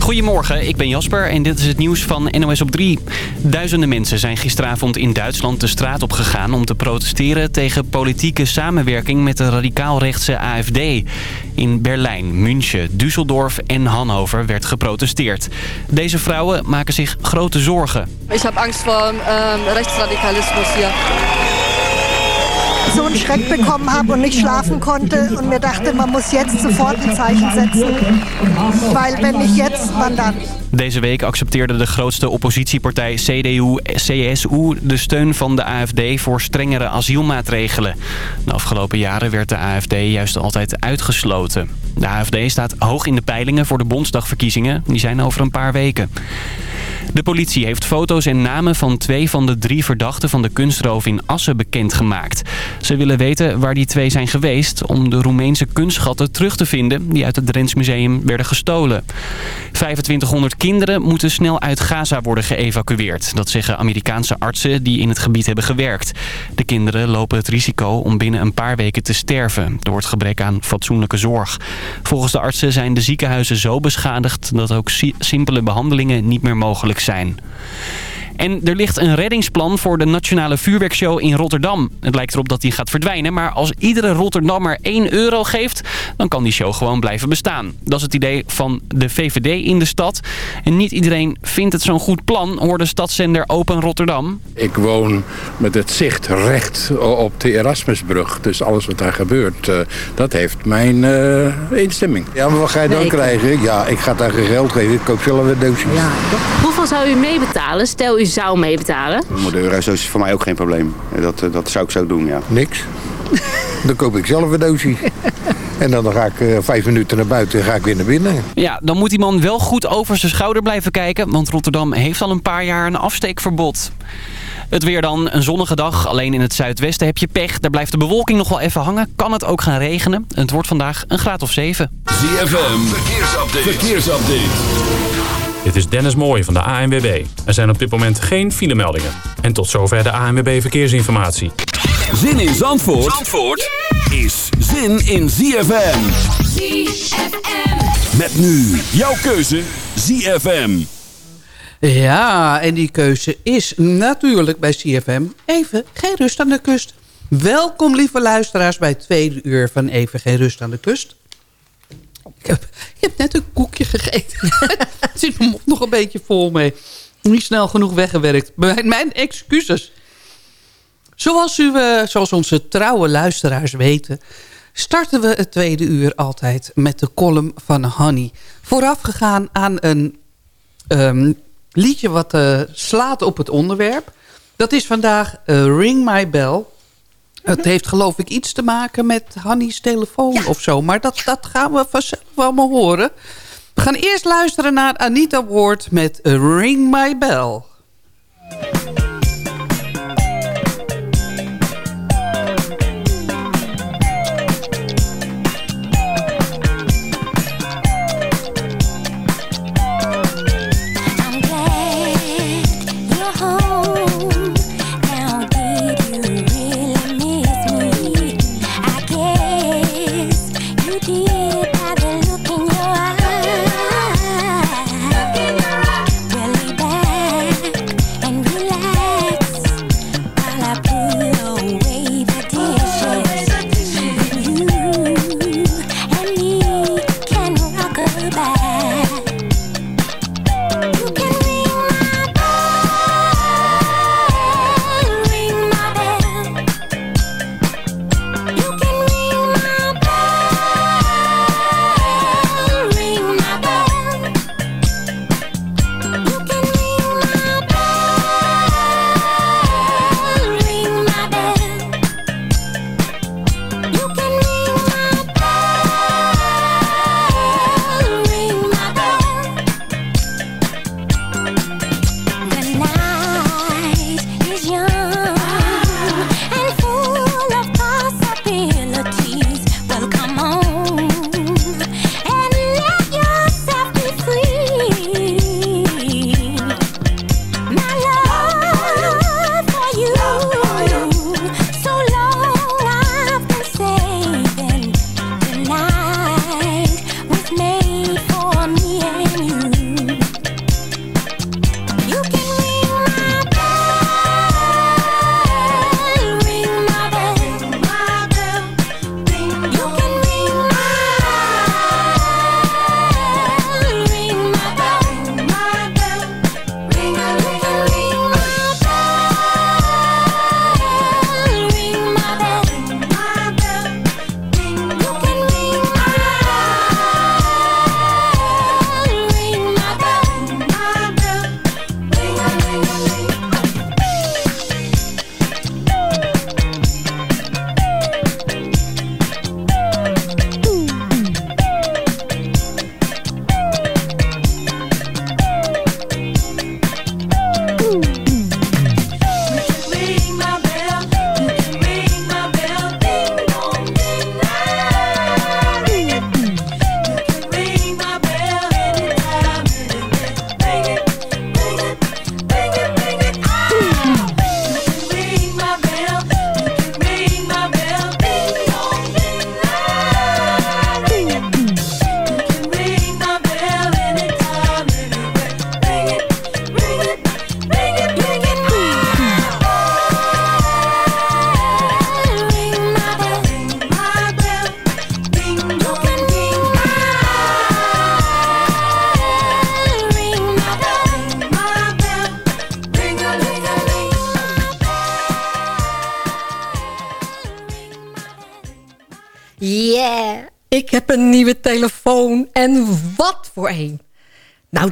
Goedemorgen, ik ben Jasper en dit is het nieuws van NOS op 3. Duizenden mensen zijn gisteravond in Duitsland de straat op gegaan om te protesteren tegen politieke samenwerking met de radicaal-rechtse AFD. In Berlijn, München, Düsseldorf en Hannover werd geprotesteerd. Deze vrouwen maken zich grote zorgen. Ik heb angst voor ähm, rechtsradicalismus hier so einen Schreck bekommen habe und nicht schlafen konnte und mir dachte, man muss jetzt sofort ein Zeichen setzen. Weil wenn nicht jetzt, wann? Deze week accepteerde de grootste oppositiepartij CDU-CSU de steun van de AFD voor strengere asielmaatregelen. De afgelopen jaren werd de AFD juist altijd uitgesloten. De AFD staat hoog in de peilingen voor de Bondsdagverkiezingen. Die zijn over een paar weken. De politie heeft foto's en namen van twee van de drie verdachten van de kunstroof in Assen bekendgemaakt. Ze willen weten waar die twee zijn geweest om de Roemeense kunstschatten terug te vinden die uit het Drents Museum werden gestolen. 2500 kinderen moeten snel uit Gaza worden geëvacueerd. Dat zeggen Amerikaanse artsen die in het gebied hebben gewerkt. De kinderen lopen het risico om binnen een paar weken te sterven door het gebrek aan fatsoenlijke zorg. Volgens de artsen zijn de ziekenhuizen zo beschadigd dat ook simpele behandelingen niet meer mogelijk zijn. En er ligt een reddingsplan voor de nationale vuurwerkshow in Rotterdam. Het lijkt erop dat die gaat verdwijnen, maar als iedere Rotterdammer 1 euro geeft... dan kan die show gewoon blijven bestaan. Dat is het idee van de VVD in de stad. En niet iedereen vindt het zo'n goed plan, hoorde stadszender Open Rotterdam. Ik woon met het zicht recht op de Erasmusbrug. Dus alles wat daar gebeurt, eh, dat heeft mijn uh, instemming. Ja, maar wat ga je dan krijgen? Ja, ik ga daar geen geld geven. Ik koop zelf een doosje. Ja, Hoeveel zou u meebetalen? Stel u zou meebetalen? 100 euro is voor mij ook geen probleem. Dat, eh, dat zou ik zo doen, ja. Niks. dan koop ik zelf een doosje. En dan ga ik uh, vijf minuten naar buiten en ga ik weer naar binnen. Ja, dan moet die man wel goed over zijn schouder blijven kijken. Want Rotterdam heeft al een paar jaar een afsteekverbod. Het weer dan, een zonnige dag. Alleen in het zuidwesten heb je pech. Daar blijft de bewolking nog wel even hangen. Kan het ook gaan regenen. Het wordt vandaag een graad of 7. ZFM, verkeersupdate. verkeersupdate. Dit is Dennis Mooij van de ANWB. Er zijn op dit moment geen filemeldingen. En tot zover de ANWB Verkeersinformatie. Zin in Zandvoort, Zandvoort is zin in ZFM. ZFM. Met nu jouw keuze ZFM. Ja, en die keuze is natuurlijk bij CFM even geen rust aan de kust. Welkom lieve luisteraars bij het tweede uur van Even Geen Rust aan de Kust. Ik heb, net een koekje gegeten. er zit mijn mond nog een beetje vol mee. Niet snel genoeg weggewerkt. Mijn, excuses. Zoals, u, uh, zoals onze trouwe luisteraars weten... starten we het tweede uur altijd met de column van Honey. Voorafgegaan aan een um, liedje wat uh, slaat op het onderwerp. Dat is vandaag uh, Ring My Bell het heeft geloof ik iets te maken met Hannies telefoon of zo. Maar dat, dat gaan we vanzelf allemaal horen. We gaan eerst luisteren naar Anita Ward met Ring My Bell.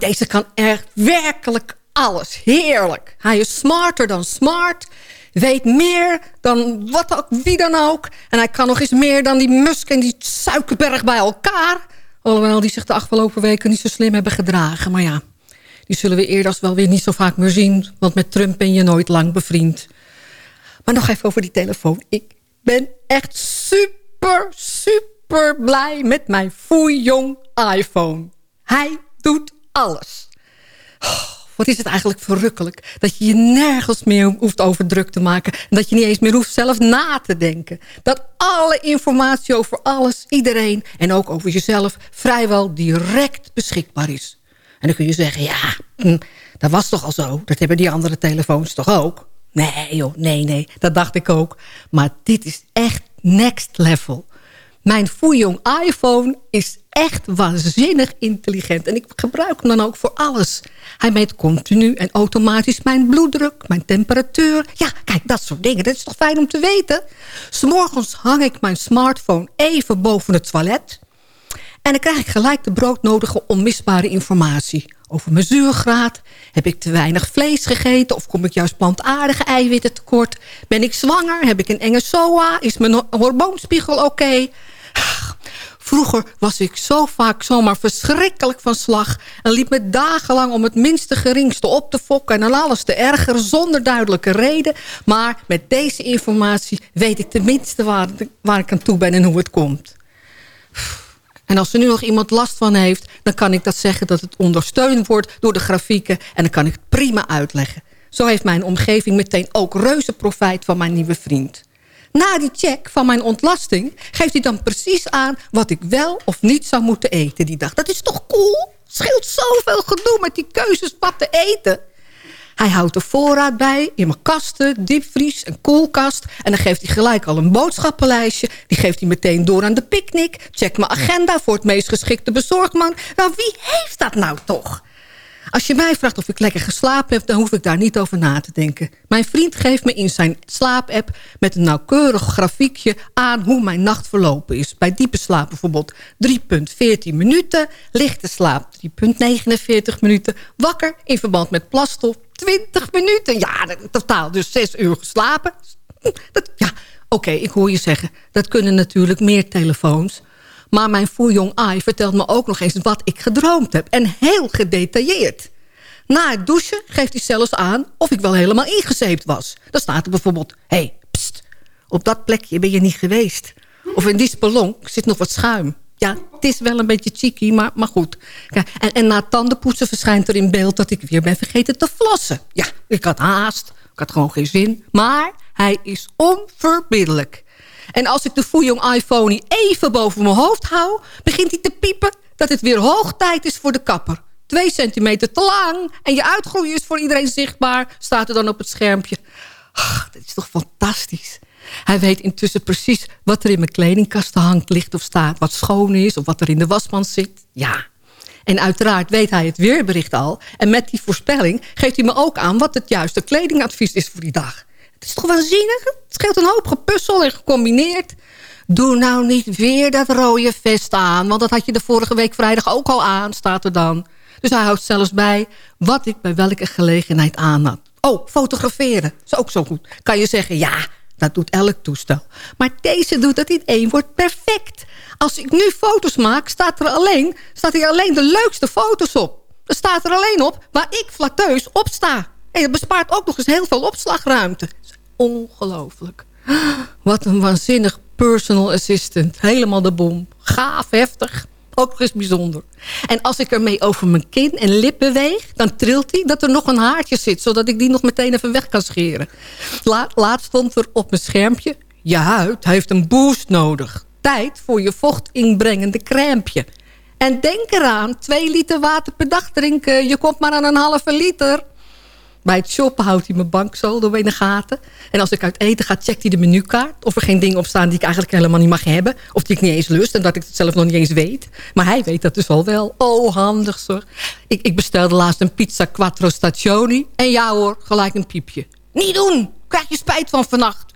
Deze kan echt werkelijk alles. Heerlijk. Hij is smarter dan smart. Weet meer dan wat wie dan ook. En hij kan nog eens meer dan die Musk en die Suikerberg bij elkaar. Alhoewel die zich de afgelopen weken niet zo slim hebben gedragen. Maar ja, die zullen we eerder wel weer niet zo vaak meer zien. Want met Trump ben je nooit lang bevriend. Maar nog even over die telefoon. Ik ben echt super, super blij met mijn foeijong iPhone. Hij doet alles. Oh, wat is het eigenlijk verrukkelijk. Dat je je nergens meer hoeft over druk te maken. En dat je niet eens meer hoeft zelf na te denken. Dat alle informatie over alles, iedereen en ook over jezelf... vrijwel direct beschikbaar is. En dan kun je zeggen, ja, hm, dat was toch al zo. Dat hebben die andere telefoons toch ook? Nee joh, nee, nee, dat dacht ik ook. Maar dit is echt next level. Mijn Fuyong iPhone is echt waanzinnig intelligent. En ik gebruik hem dan ook voor alles. Hij meet continu en automatisch mijn bloeddruk, mijn temperatuur. Ja, kijk, dat soort dingen. Dat is toch fijn om te weten? S'morgens hang ik mijn smartphone even boven het toilet. En dan krijg ik gelijk de broodnodige onmisbare informatie. Over mijn zuurgraad. Heb ik te weinig vlees gegeten? Of kom ik juist plantaardige eiwitten tekort? Ben ik zwanger? Heb ik een enge SOA? Is mijn hormoonspiegel oké? Vroeger was ik zo vaak zomaar verschrikkelijk van slag... en liep me dagenlang om het minste geringste op te fokken... en dan alles te ergeren zonder duidelijke reden. Maar met deze informatie weet ik tenminste waar, waar ik aan toe ben en hoe het komt. En als er nu nog iemand last van heeft... dan kan ik dat zeggen dat het ondersteund wordt door de grafieken... en dan kan ik het prima uitleggen. Zo heeft mijn omgeving meteen ook reuze profijt van mijn nieuwe vriend. Na die check van mijn ontlasting geeft hij dan precies aan... wat ik wel of niet zou moeten eten die dag. Dat is toch cool? Scheelt zoveel gedoe met die keuzes wat te eten. Hij houdt de voorraad bij in mijn kasten, diepvries en koelkast. En dan geeft hij gelijk al een boodschappenlijstje. Die geeft hij meteen door aan de picknick. Check mijn agenda voor het meest geschikte bezorgman. Nou, wie heeft dat nou toch? Als je mij vraagt of ik lekker geslapen heb... dan hoef ik daar niet over na te denken. Mijn vriend geeft me in zijn slaapapp... met een nauwkeurig grafiekje aan hoe mijn nacht verlopen is. Bij diepe slaap bijvoorbeeld 3,14 minuten. Lichte slaap 3,49 minuten. Wakker in verband met plasstof 20 minuten. Ja, totaal dus 6 uur geslapen. Dat, ja, oké, ik hoor je zeggen. Dat kunnen natuurlijk meer telefoons... Maar mijn Fuyong Ai vertelt me ook nog eens wat ik gedroomd heb. En heel gedetailleerd. Na het douchen geeft hij zelfs aan of ik wel helemaal ingezeept was. Dan staat er bijvoorbeeld... Hey, pst, op dat plekje ben je niet geweest. Of in die spelonk zit nog wat schuim. Ja, het is wel een beetje cheeky, maar, maar goed. En, en na tandenpoetsen verschijnt er in beeld dat ik weer ben vergeten te flossen. Ja, ik had haast. Ik had gewoon geen zin. Maar hij is onverbiddelijk. En als ik de Fuyong iPhone even boven mijn hoofd hou... begint hij te piepen dat het weer hoog tijd is voor de kapper. Twee centimeter te lang en je uitgroei is voor iedereen zichtbaar... staat er dan op het schermpje. Ach, dat is toch fantastisch. Hij weet intussen precies wat er in mijn kledingkasten hangt, ligt of staat. Wat schoon is of wat er in de wasmand zit. Ja. En uiteraard weet hij het weerbericht al. En met die voorspelling geeft hij me ook aan... wat het juiste kledingadvies is voor die dag. Het is toch waanzinnig? Het scheelt een hoop gepuzzel en gecombineerd. Doe nou niet weer dat rode vest aan. Want dat had je de vorige week vrijdag ook al aan, staat er dan. Dus hij houdt zelfs bij wat ik bij welke gelegenheid aan had. Oh, fotograferen. Is ook zo goed. Kan je zeggen, ja, dat doet elk toestel. Maar deze doet dat in één woord perfect. Als ik nu foto's maak, staat er alleen, staat er alleen de leukste foto's op. Er staat er alleen op waar ik flatteus op sta. En het bespaart ook nog eens heel veel opslagruimte. Ongelooflijk. Wat een waanzinnig personal assistant. Helemaal de bom. Gaaf, heftig. Ook nog eens bijzonder. En als ik ermee over mijn kin en lip beweeg... dan trilt hij dat er nog een haartje zit... zodat ik die nog meteen even weg kan scheren. laatst stond er op mijn schermpje... je huid heeft een boost nodig. Tijd voor je vocht inbrengende crèmpje. En denk eraan, twee liter water per dag drinken. Je komt maar aan een halve liter. Bij het shoppen houdt hij mijn banksaldo in de gaten. En als ik uit eten ga, checkt hij de menukaart. Of er geen dingen op staan die ik eigenlijk helemaal niet mag hebben. Of die ik niet eens lust en dat ik het zelf nog niet eens weet. Maar hij weet dat dus al wel. Oh, handig zo. Ik, ik bestelde laatst een pizza quattro stagioni. En ja hoor, gelijk een piepje. Niet doen! Krijg je spijt van vannacht.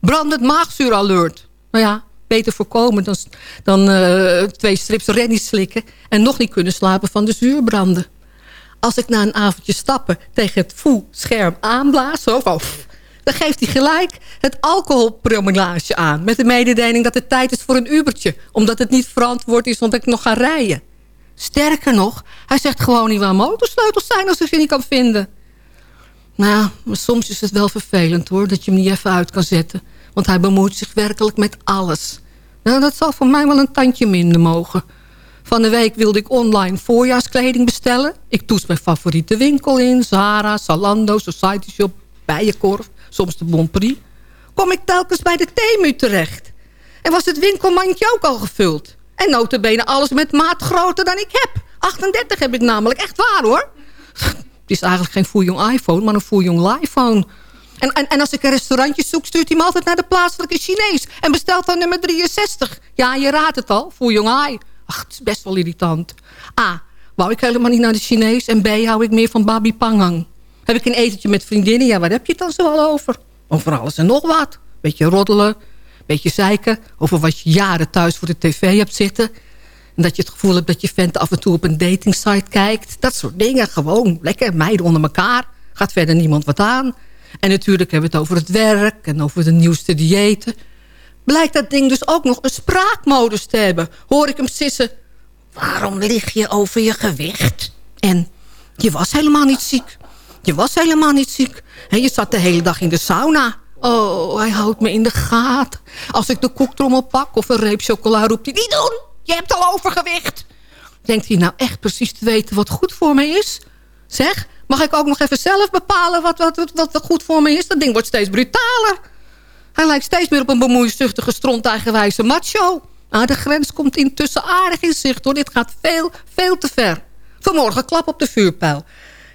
Brandend maagzuur alert. Nou ja, Beter voorkomen dan, dan uh, twee strips rennie slikken... en nog niet kunnen slapen van de zuurbranden. Als ik na een avondje stappen tegen het voelscherm aanblaas... Zo, dan geeft hij gelijk het alcoholpromillage aan... met de mededeling dat het tijd is voor een Ubertje... omdat het niet verantwoord is omdat ik nog ga rijden. Sterker nog, hij zegt gewoon niet waar motorsleutels zijn... als hij ze niet kan vinden. Nou, soms is het wel vervelend hoor... dat je hem niet even uit kan zetten. Want hij bemoeit zich werkelijk met alles. Nou, dat zal voor mij wel een tandje minder mogen. Van de week wilde ik online voorjaarskleding bestellen. Ik toets mijn favoriete winkel in. Zara, Zalando, Society Shop, Bijenkorf soms de Bonprix... kom ik telkens bij de Temu terecht. En was het winkelmandje ook al gevuld. En notabene alles met maat groter dan ik heb. 38 heb ik namelijk, echt waar hoor. Het is eigenlijk geen Fuyong iPhone, maar een Fuyong iPhone. En, en, en als ik een restaurantje zoek, stuurt hij me altijd naar de plaatselijke Chinees. En bestelt dan nummer 63. Ja, je raadt het al, Fuyong Ai. Ach, het is best wel irritant. A, wou ik helemaal niet naar de Chinees. En B, hou ik meer van Babi Pangang. Heb ik een etentje met vriendinnen? Ja, waar heb je het dan zo al over? Over alles en nog wat. Beetje roddelen, beetje zeiken. Over wat je jaren thuis voor de tv hebt zitten. En dat je het gevoel hebt dat je vent af en toe op een datingsite kijkt. Dat soort dingen. Gewoon lekker meiden onder elkaar. Gaat verder niemand wat aan. En natuurlijk hebben we het over het werk en over de nieuwste diëten. Blijkt dat ding dus ook nog een spraakmodus te hebben. Hoor ik hem sissen. Waarom lig je over je gewicht? En je was helemaal niet ziek. Je was helemaal niet ziek. En je zat de hele dag in de sauna. Oh, hij houdt me in de gaten. Als ik de koektrommel pak of een reep chocola roept hij... Niet doen, je hebt al overgewicht. Denkt hij nou echt precies te weten wat goed voor me is? Zeg, mag ik ook nog even zelf bepalen wat, wat, wat, wat goed voor me is? Dat ding wordt steeds brutaler. Hij lijkt steeds meer op een bemoeizuchtige, strontajgewijze macho. Ah, de grens komt intussen aardig in zicht hoor. Dit gaat veel, veel te ver. Vanmorgen klap op de vuurpijl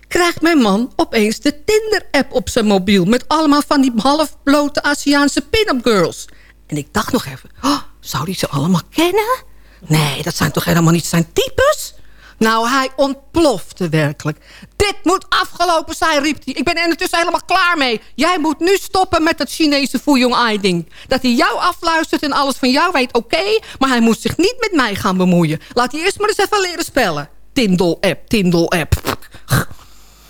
krijgt mijn man opeens de Tinder-app op zijn mobiel... met allemaal van die halfblote Aziatische pin-up girls. En ik dacht nog even, oh, zou die ze allemaal kennen? Nee, dat zijn toch helemaal niet zijn types? Nou, hij ontplofte werkelijk. Dit moet afgelopen zijn, riep hij. Ik ben er intussen helemaal klaar mee. Jij moet nu stoppen met dat Chinese Fuyong Ai-ding. Dat hij jou afluistert en alles van jou weet, oké. maar hij moet zich niet met mij gaan bemoeien. Laat hij eerst maar eens even leren spellen. Tindel-app, Tindel-app.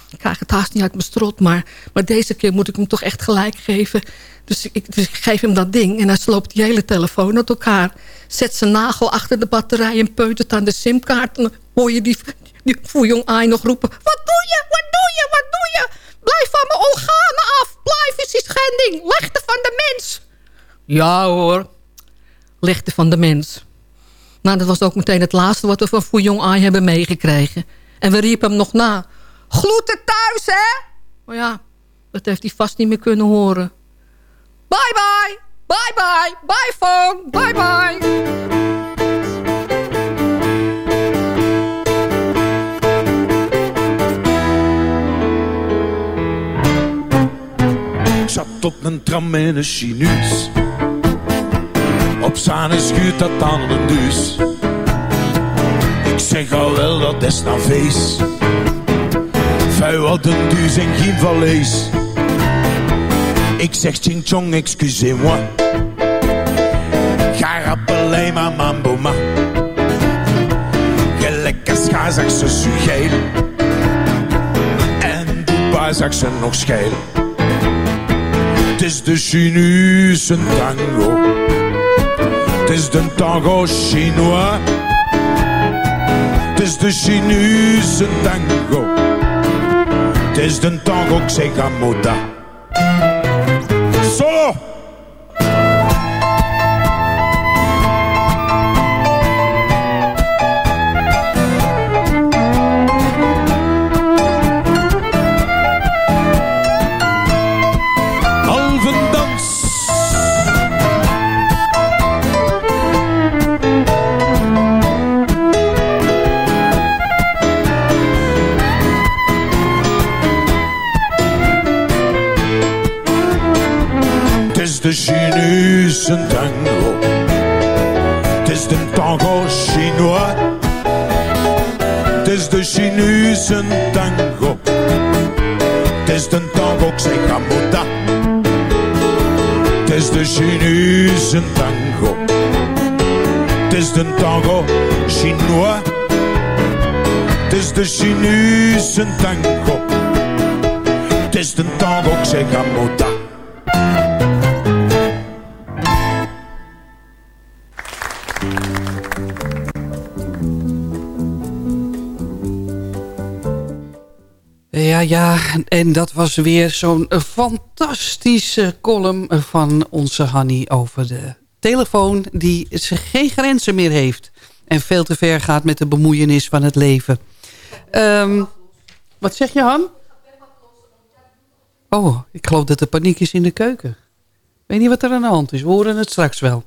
Ik krijg het haast niet uit mijn strot, maar, maar deze keer moet ik hem toch echt gelijk geven. Dus ik, dus ik geef hem dat ding en hij sloopt die hele telefoon uit elkaar. Zet zijn nagel achter de batterij en peutert aan de simkaart. En dan hoor je die, die Fuyong Ai nog roepen. Wat doe je? Wat doe je? Wat doe je? Blijf van mijn organen af. Blijf is schending. Legde van de mens. Ja hoor. Legde van de mens. Nou, dat was ook meteen het laatste wat we van Fuyong Ai hebben meegekregen. En we riepen hem nog na. Gloeten thuis, hè? Maar ja, dat heeft hij vast niet meer kunnen horen. Bye bye, bye bye, bye phone, bye bye. Zat op een tram in een chinuus. Op zijn schuurt dat aan een dus. Ik zeg al wel dat is nou feest vuil had een duus en geen valees. Ik zeg ching chong, excusez-moi. Mambo ma. Gelijk als Kazachse sugeil. En Dubai zag ze nog schijl. Het is de Chinese tango. Het is de tango chinois. Het is de Chinese tango. Het is de tango que Chinese tango. Het is de tango chinois. Het is de Chinese tango. Het is de tango Xecamuta. Het is de Chinese tango. Het is de tango chinois. Het is de Chinese tango. Het is de tango Xegamoda. Ja, en dat was weer zo'n fantastische column van onze Hanny over de telefoon die geen grenzen meer heeft. En veel te ver gaat met de bemoeienis van het leven. Ehm, wat zeg je, Han? Oh, ik geloof dat er paniek is in de keuken. Ik weet niet wat er aan de hand is. We horen het straks wel.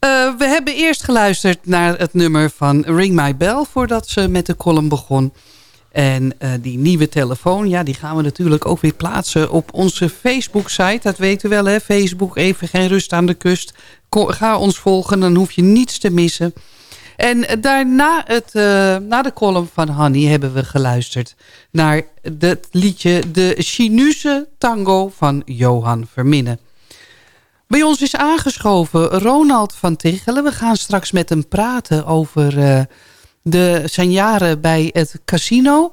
Uh, we hebben eerst geluisterd naar het nummer van Ring My Bell... voordat ze met de column begon. En uh, die nieuwe telefoon, ja, die gaan we natuurlijk ook weer plaatsen op onze Facebook-site. Dat weten we wel, hè? Facebook, even geen rust aan de kust. Ga ons volgen, dan hoef je niets te missen. En daarna het, uh, na de column van Hanny hebben we geluisterd naar het liedje De Chinese Tango van Johan Verminnen. Bij ons is aangeschoven Ronald van Tichelen. We gaan straks met hem praten over de, zijn jaren bij het casino.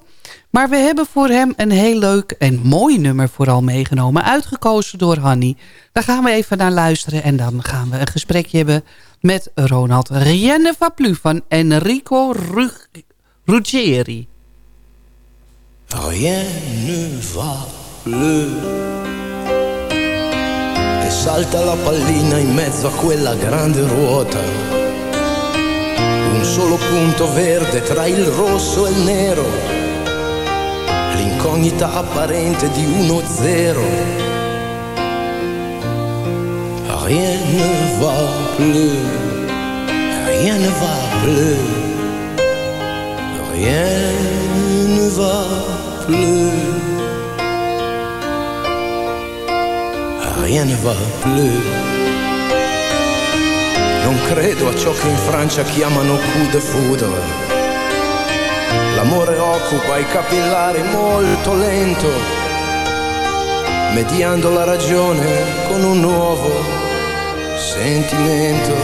Maar we hebben voor hem een heel leuk en mooi nummer vooral meegenomen. Uitgekozen door Hanny. Daar gaan we even naar luisteren. En dan gaan we een gesprekje hebben met Ronald. Rien ne va plus van Enrico Rug Ruggeri. Rien. E salta la pallina in mezzo a quella grande ruota. Un solo punto verde tra il rosso e il nero. L'incognita apparente di uno zero. Rien ne va plus. Rien ne va plus. Rien ne va plus. Rien ne va plus. Non credo a ciò che in Francia chiamano coup de foudre. L'amore occupa i capillari molto lento, mediando la ragione con un nuovo sentimento.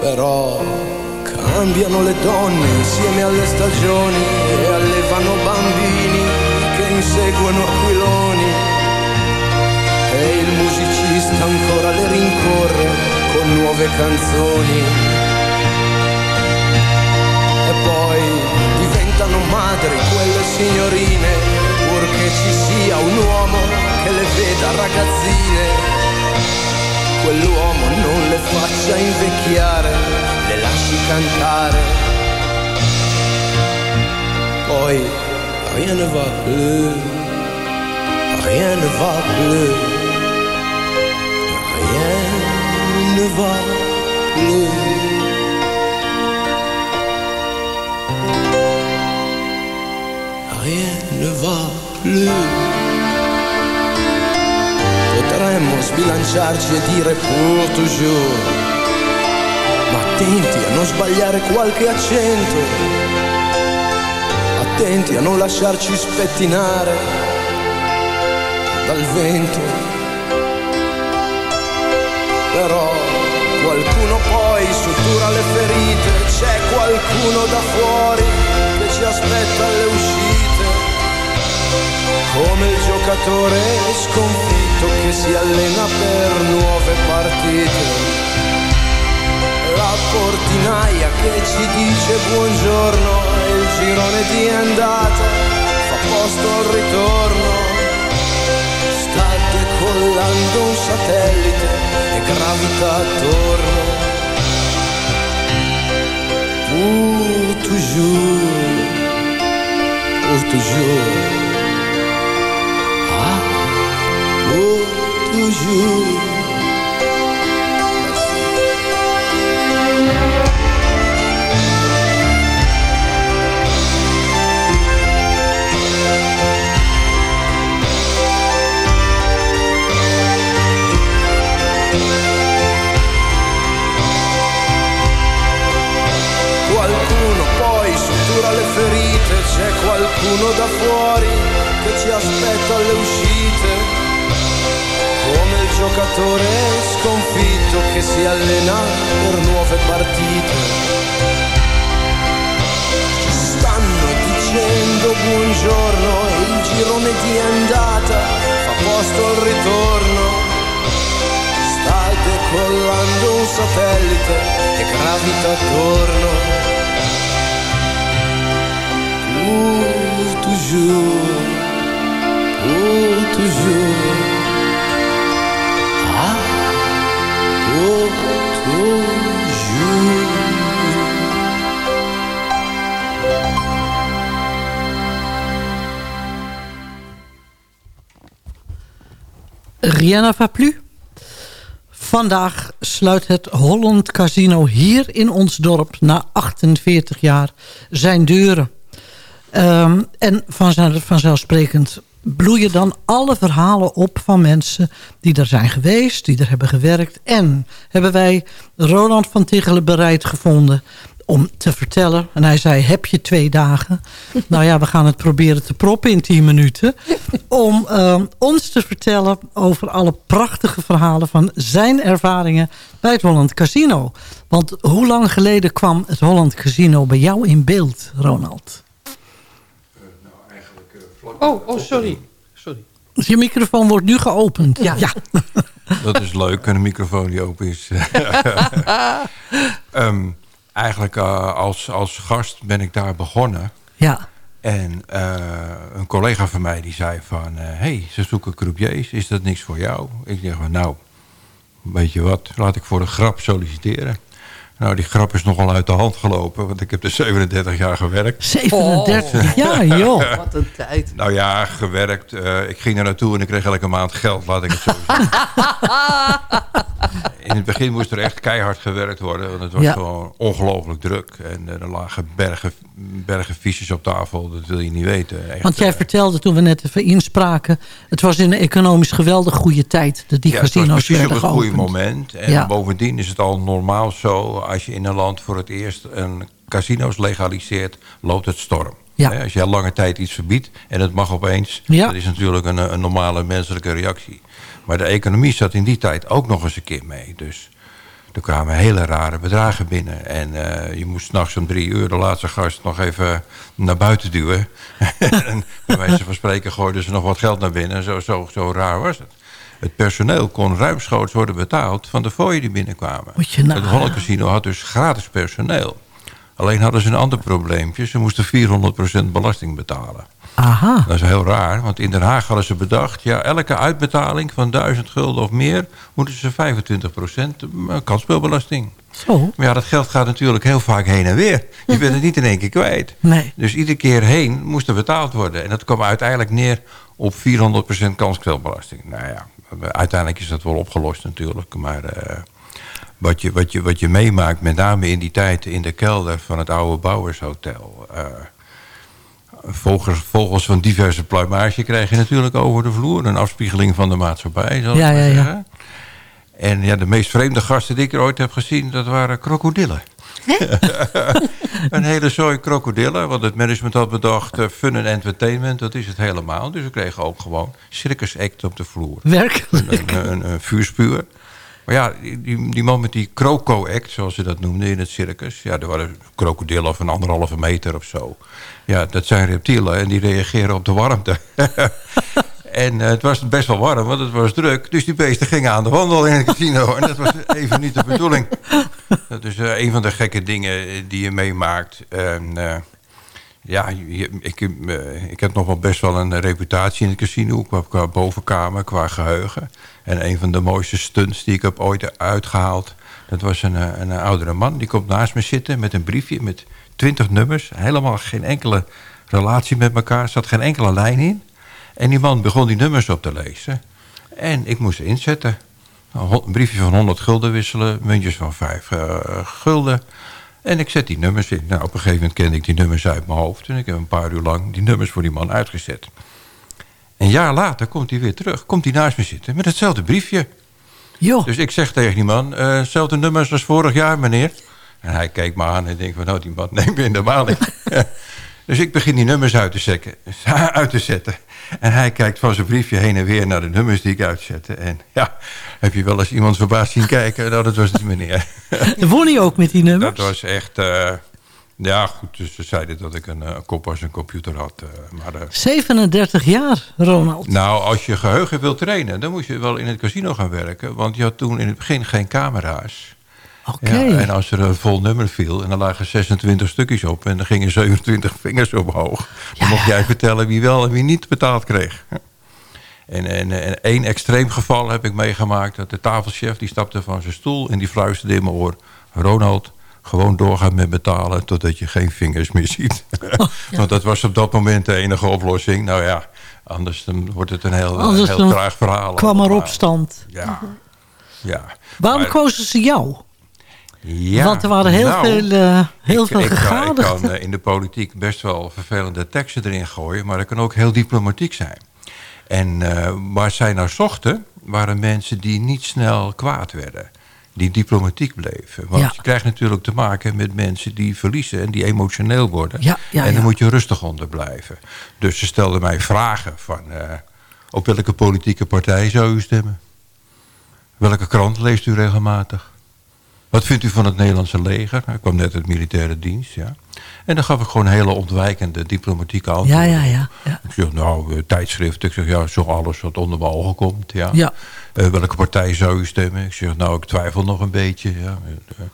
Però cambiano le donne insieme alle stagioni e allevano bambini che inseguono aquiloni e il musicista ancora le rincorre con nuove canzoni. E poi diventano madri quelle signorine, purché ci sia un uomo che le veda ragazzine. Quell'uomo non le faccia invecchiare, le lasci cantare. Poi rien ne va plus, rien ne va plus. Va plus. Rien ne va plus. Potremmo sbilanciarci e dire pour toujours. Ma attenti a non sbagliare qualche accento. Attenti a non lasciarci spettinare dal vento però qualcuno poi sutura le ferite, c'è qualcuno da fuori che ci aspetta alle uscite, come il giocatore sconfitto che si allena per nuove partite. La portinaia che ci dice buongiorno e il girone di andata fa posto al ritorno decollando un satellite e gravita attorno. Pour toujours, pour toujours. Ah, pour toujours. Qualcuno da fuori che ci aspetta alle uscite, come il giocatore sconfitto che si allena per nuove partite. Ci stanno dicendo buongiorno e il girone di andata fa posto al ritorno. Sta decollando un satellite che gravita attorno. Pour toujours. Ah. Vandaag sluit het Holland Casino hier in ons dorp... na 48 jaar zijn deuren. Um, en van, vanzelfsprekend bloeien dan alle verhalen op van mensen die er zijn geweest, die er hebben gewerkt. En hebben wij Roland van Tichelen bereid gevonden om te vertellen. En hij zei, heb je twee dagen? nou ja, we gaan het proberen te proppen in tien minuten. Om uh, ons te vertellen over alle prachtige verhalen van zijn ervaringen bij het Holland Casino. Want hoe lang geleden kwam het Holland Casino bij jou in beeld, Ronald? Oh, oh, sorry. sorry. Je microfoon wordt nu geopend. Ja. ja. Dat is leuk, een microfoon die open is. um, eigenlijk uh, als, als gast ben ik daar begonnen. Ja. En uh, een collega van mij die zei van... Hé, uh, hey, ze zoeken croupiers, is dat niks voor jou? Ik zeg van, nou, weet je wat, laat ik voor de grap solliciteren. Nou, die grap is nogal uit de hand gelopen, want ik heb er 37 jaar gewerkt. 37 jaar, joh. Wat een tijd. Nou ja, gewerkt. Uh, ik ging er naartoe en ik kreeg elke maand geld, laat ik het zo zeggen. In het begin moest er echt keihard gewerkt worden, want het was ja. gewoon ongelooflijk druk. En uh, er lagen bergen, bergen fiches op tafel, dat wil je niet weten. Echt, want jij uh, vertelde toen we net even inspraken, het was in een economisch geweldig goede tijd dat die ja, casino's werden geopend. het was precies op het goede moment. En ja. bovendien is het al normaal zo als je in een land voor het eerst een casino's legaliseert, loopt het storm. Ja. Als je al lange tijd iets verbiedt en het mag opeens, ja. dat is natuurlijk een, een, normale menselijke reactie. Maar de economie zat in die tijd ook nog eens een keer mee. Dus er kwamen hele rare bedragen binnen. En uh, je moest s'nachts om drie uur de laatste gast nog even naar buiten duwen. en bij wijze van spreken gooiden ze nog wat geld naar binnen. Zo, zo, zo raar was het. Het personeel kon ruimschoots worden betaald van de fooien die binnenkwamen. Nou, het Holland Casino had dus gratis personeel. Alleen hadden ze een ander probleempje. Ze moesten 400% belasting betalen. Aha. Dat is heel raar, want in Den Haag hadden ze bedacht... ja, elke uitbetaling van 1000 gulden of meer... moeten ze 25% kansspelbelasting. Zo. Maar ja, dat geld gaat natuurlijk heel vaak heen en weer. Je bent het niet in één keer kwijt. Nee. Dus iedere keer heen moest er betaald worden. En dat kwam uiteindelijk neer op 400% kansspelbelasting. Nou ja, uiteindelijk is dat wel opgelost natuurlijk. Maar uh, wat, je, wat, je, wat je meemaakt, met name in die tijd... in de kelder van het oude Bouwershotel... Uh, volgens, volgens van diverse pluimage krijg je natuurlijk over de vloer... een afspiegeling van de maatschappij, zal ja, ik maar ja, zeggen. En ja, de meest vreemde gasten die ik er ooit heb gezien... dat waren krokodillen. een hele zooi krokodillen. Want het management had bedacht... Uh, fun en entertainment, dat is het helemaal. Dus we kregen ook gewoon circus act op de vloer. Werkelijk? Een, een, een vuurspuur. Maar ja, die, die man met die croco-act, zoals ze dat noemden in het circus... ja, er waren krokodillen van anderhalve meter of zo. Ja, dat zijn reptielen en die reageren op de warmte. en uh, het was best wel warm, want het was druk. Dus die beesten gingen aan de wandel in het casino. en dat was even niet de bedoeling. Dat is uh, een van de gekke dingen die je meemaakt. Ja, ik, ik heb nog wel best wel een reputatie in het casino... qua, qua bovenkamer, qua geheugen. En een van de mooiste stunts die ik heb ooit uitgehaald... dat was een, een oudere man, die komt naast me zitten met een briefje... met twintig nummers, helemaal geen enkele relatie met elkaar... er zat geen enkele lijn in. En die man begon die nummers op te lezen. En ik moest ze inzetten. Een briefje van 100 gulden wisselen, muntjes van 5 uh, gulden... En ik zet die nummers in. Nou, op een gegeven moment kende ik die nummers uit mijn hoofd. En ik heb een paar uur lang die nummers voor die man uitgezet. Een jaar later komt hij weer terug. Komt hij naast me zitten met hetzelfde briefje. Jo. Dus ik zeg tegen die man... Uh, hetzelfde nummers als vorig jaar, meneer. En hij kijkt me aan en denkt van... nou, die man neemt me in de maling. Dus ik begin die nummers uit te, zetten, uit te zetten. En hij kijkt van zijn briefje heen en weer naar de nummers die ik uitzette. En ja, heb je wel eens iemand verbaasd zien kijken? Nou, dat was die meneer. Won hij ook met die nummers? Dat was echt... Uh, ja, goed, dus ze zeiden dat ik een, een kop als een computer had. Uh, maar, uh, 37 jaar, Ronald. Nou, als je geheugen wilt trainen, dan moet je wel in het casino gaan werken. Want je had toen in het begin geen camera's. Okay. Ja, en als er een vol nummer viel en er lagen 26 stukjes op... en er gingen 27 vingers omhoog... dan mocht jij vertellen wie wel en wie niet betaald kreeg. En, en, en één extreem geval heb ik meegemaakt... dat de tafelchef die stapte van zijn stoel en die fluisterde in mijn oor... Ronald, gewoon doorgaan met betalen totdat je geen vingers meer ziet. Oh, ja. Want dat was op dat moment de enige oplossing. Nou ja, anders dan wordt het een heel, anders heel traag verhaal. kwam er opstand. Ja, ja. Waarom maar, kozen ze jou? Ja, Want er waren heel nou, veel, uh, heel ik, veel ik, kan, ik gegadigden. kan uh, in de politiek best wel vervelende teksten erin gooien... maar dat kan ook heel diplomatiek zijn. En uh, waar zij naar zochten, waren mensen die niet snel kwaad werden. Die diplomatiek bleven. Want Ja. je krijgt natuurlijk te maken met mensen die verliezen... en die emotioneel worden. Ja, en dan moet je rustig onder blijven. Dus ze stelden mij vragen van... eh, op welke politieke partij zou u stemmen? Welke krant leest u regelmatig? Wat vindt u van het Nederlandse leger? Nou, Ik kwam net uit militaire dienst, ja. En dan gaf ik gewoon hele ontwijkende diplomatieke antwoorden. Ja, ja, ja. ja. Ik zeg, nou, eh, tijdschrift. Ik zeg, ja, zo alles wat onder mijn ogen komt, ja. Ja. Eh, welke partij zou u stemmen? Ik zeg, nou, ik twijfel nog een beetje, ja. Eh,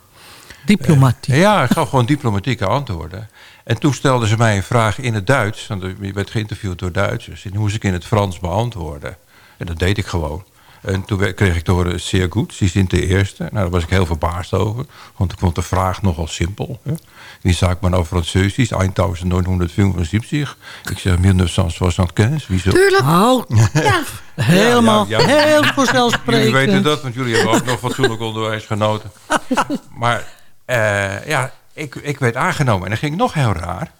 Diplomatiek. ja, ik gaf gewoon diplomatieke antwoorden. En toen stelden ze mij een vraag in het Duits. Want je werd geïnterviewd door Duitsers. En die moest ik in het Frans beantwoorden. En dat deed ik gewoon. En toen kreeg ik te horen, zeer goed, ze zijn de eerste. Nou, daar was ik heel verbaasd over. Want ik vond de vraag nogal simpel. Hè. Wie sagt man nou Franseus? 1975. Ik zeg 1975. Wieso? Tuurlijk. Oh, ja. Helemaal, Ja, ja, ja. heel vanzelfsprekend. Jullie weten dat, want jullie hebben ook nog fatsoenlijk onderwijs genoten. Maar eh, ja, ik, ik werd aangenomen. En dat ging nog heel raar.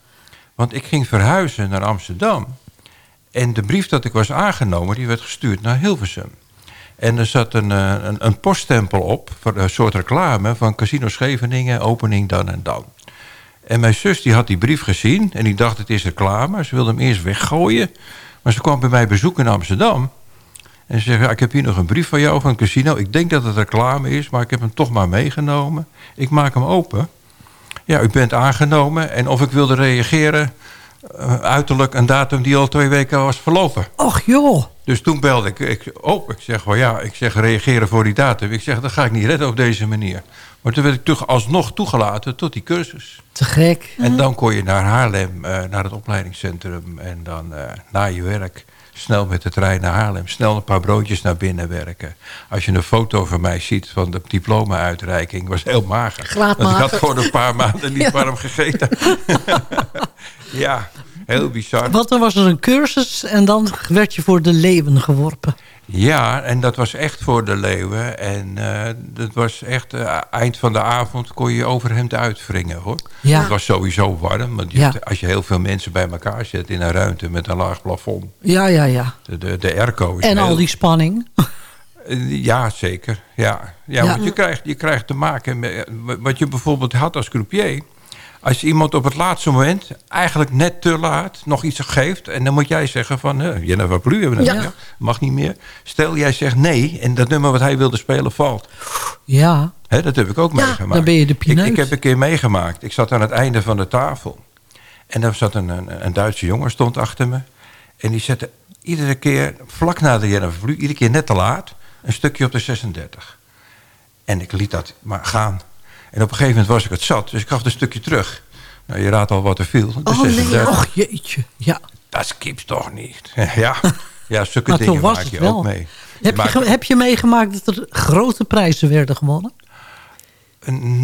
Want ik ging verhuizen naar Amsterdam. En de brief dat ik was aangenomen, die werd gestuurd naar Hilversum. En er zat een, eh, een, een poststempel op, voor een soort reclame... van Casino Scheveningen, opening dan en dan. En mijn zus die had die brief gezien en die dacht het is reclame. Ze wilde hem eerst weggooien. Maar ze kwam bij mij bezoeken in Amsterdam. En ze ja, ik heb hier nog een brief van jou van casino. Ik denk dat het reclame is, maar ik heb hem toch maar meegenomen. Ik maak hem open. Ja, u bent aangenomen. En of ik wilde reageren, eh, uiterlijk een datum die al twee weken was verlopen. Och joh. Dus toen belde ik, ik op. Ik zeg, wel ja, ik zeg reageren voor die datum. Ik zeg, dat ga ik niet redden op deze manier. Maar toen werd ik toch alsnog toegelaten tot die cursus. Te gek. En dan kon je naar Haarlem, eh, naar het opleidingscentrum. En dan eh, na je werk snel met de trein naar Haarlem. Snel een paar broodjes naar binnen werken. Als je een foto van mij ziet van de diploma-uitreiking... was heel mager. Want ik had gewoon een paar maanden niet warm gegeten. ja, heel bizar. Want dan was er een cursus en dan werd je voor de leeuwen geworpen. Ja, en dat was echt voor de leeuwen. En eh, dat was echt, eh, eind van de avond kon je overhemd uitwringen hoor. Ja. Het was sowieso warm, want je Ja. hebt- als je heel veel mensen bij elkaar zet in een ruimte met een laag plafond. Ja, ja, ja. De, de, de airco is En heel- al die spanning. Eh, Ja, zeker. Ja, ja, Ja. want je krijgt, je krijgt te maken met wat je bijvoorbeeld had als croupier. Als je iemand op het laatste moment, eigenlijk net te laat, nog iets geeft... en dan moet jij zeggen van, uh, Jennifer Plu hebben Ja. ja, mag niet meer. Stel, jij zegt nee en dat nummer wat hij wilde spelen valt. Ja. Hè, dat heb ik ook meegemaakt. dan ben je de ik, ik heb een keer meegemaakt. Ik zat aan het einde van de tafel. En daar zat een, een, een Duitse jongen stond achter me. En die zette iedere keer, vlak na de Jennifer Plu... iedere keer net te laat, een stukje op de 36. En ik liet dat maar gaan. En op een gegeven moment was ik het zat, dus ik gaf het een stukje terug. Nou, je raadt al wat er viel. De Oh nee, 36. och jeetje. Ja. Dat skipt toch niet? Ja, ja zulke Maar dingen maak het je wel. ook mee. Heb je, maakt- heb je meegemaakt dat er grote prijzen werden gewonnen?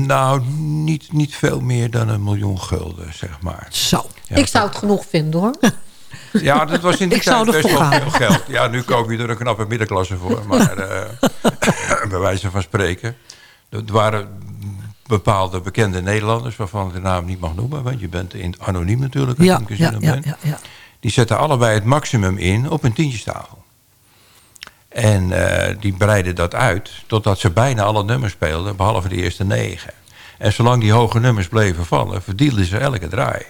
Nou, niet, niet veel meer dan een miljoen gulden, zeg maar. Zo. Ja, ik zou het genoeg vinden hoor. Ja, dat was in die Ik tijd best wel gaan. veel geld. Ja, nu koop je er een knappe middenklasse voor. Maar eh, bij wijze van spreken. Er waren bepaalde bekende Nederlanders... waarvan ik de naam niet mag noemen. Want je bent in, anoniem natuurlijk. als je Ja, ja, ja, bent. ja, ja. Die zetten allebei het maximum in op een tientjestafel. En eh, die breidden dat uit totdat ze bijna alle nummers speelden... behalve de eerste negen. En zolang die hoge nummers bleven vallen... verdielden ze elke draai.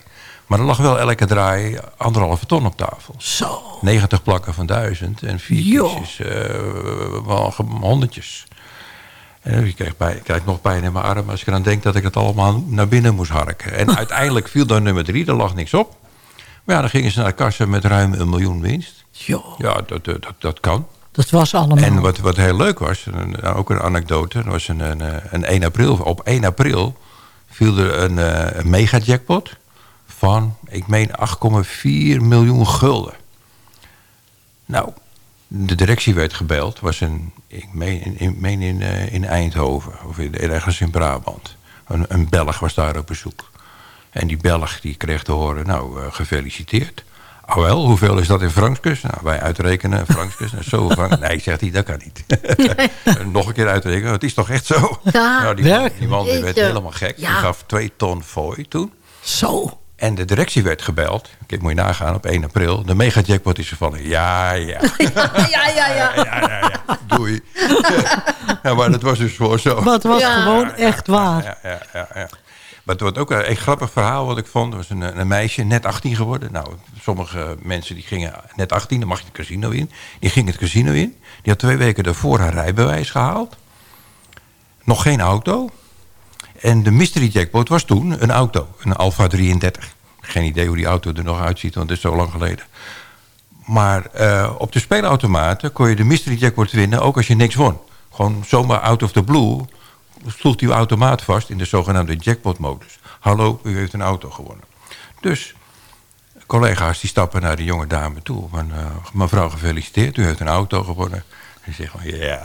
Maar er lag wel elke draai anderhalve ton op tafel. Zo. 90 plakken van 1000 en vier Joh. kistjes, eh, honderdjes. Ik kreeg, bij, ik krijg nog pijn in mijn arm als ik eraan denk dat ik het allemaal naar binnen moest harken. En uiteindelijk viel dan nummer drie, er lag niks op. Maar ja, dan gingen ze naar de kassa met ruim een miljoen winst. Joh. Ja, dat, dat, dat, dat kan. Dat was allemaal. En wat, wat heel leuk was, een- ook een anekdote, was een, een, eh, een 1 april. Op 1 april viel er een, eh, een mega jackpot van, ik meen 8,4 miljoen gulden. Nou, de directie werd gebeld, was een, ik meen, ik meen in, eh, in Eindhoven of in, ergens in Brabant. Een, een Belg was daar op bezoek. En die Belg die kreeg te horen, nou, eh, gefeliciteerd. Ah wel, hoeveel is dat in frankskus? Nou, wij uitrekenen, frankskus, nou, zo frank. Nee, zegt hij, dat kan niet. Nog een keer uitrekenen, het is toch echt zo? Ja. nou, die, man, die man die werd helemaal gek. Die gaf twee ton fooi toen. Zo. En de directie werd gebeld. Kijk, moet je nagaan, op 1 april. De mega jackpot is gevallen. Ja, ja. Ja, ja, ja. ja, ja, ja. Doei. ja, maar dat was dus voor zo. Maar het was Ja. gewoon echt waar. Ja, ja, ja, ja. Maar het was ook een echt grappig verhaal wat ik vond. Er was een, een meisje, net 18 geworden. Nou, sommige mensen die gingen net 18, dan mag je het casino in. Die ging het casino in. Die had twee weken daarvoor haar rijbewijs gehaald. Nog geen auto. En de mystery jackpot was toen een auto. Een Alfa 33. Geen idee hoe die auto er nog uitziet, want het is zo lang geleden. Maar eh, op de speelautomaten kon je de mystery jackpot winnen... ook als je niks won. Gewoon zomaar out of the blue sloeg die automaat vast in de zogenaamde jackpot-modus. Hallo, u heeft een auto gewonnen. Dus collega's die stappen naar de jonge dame toe. Van, eh, mevrouw, gefeliciteerd, u heeft een auto gewonnen. En ze zegt van, ja.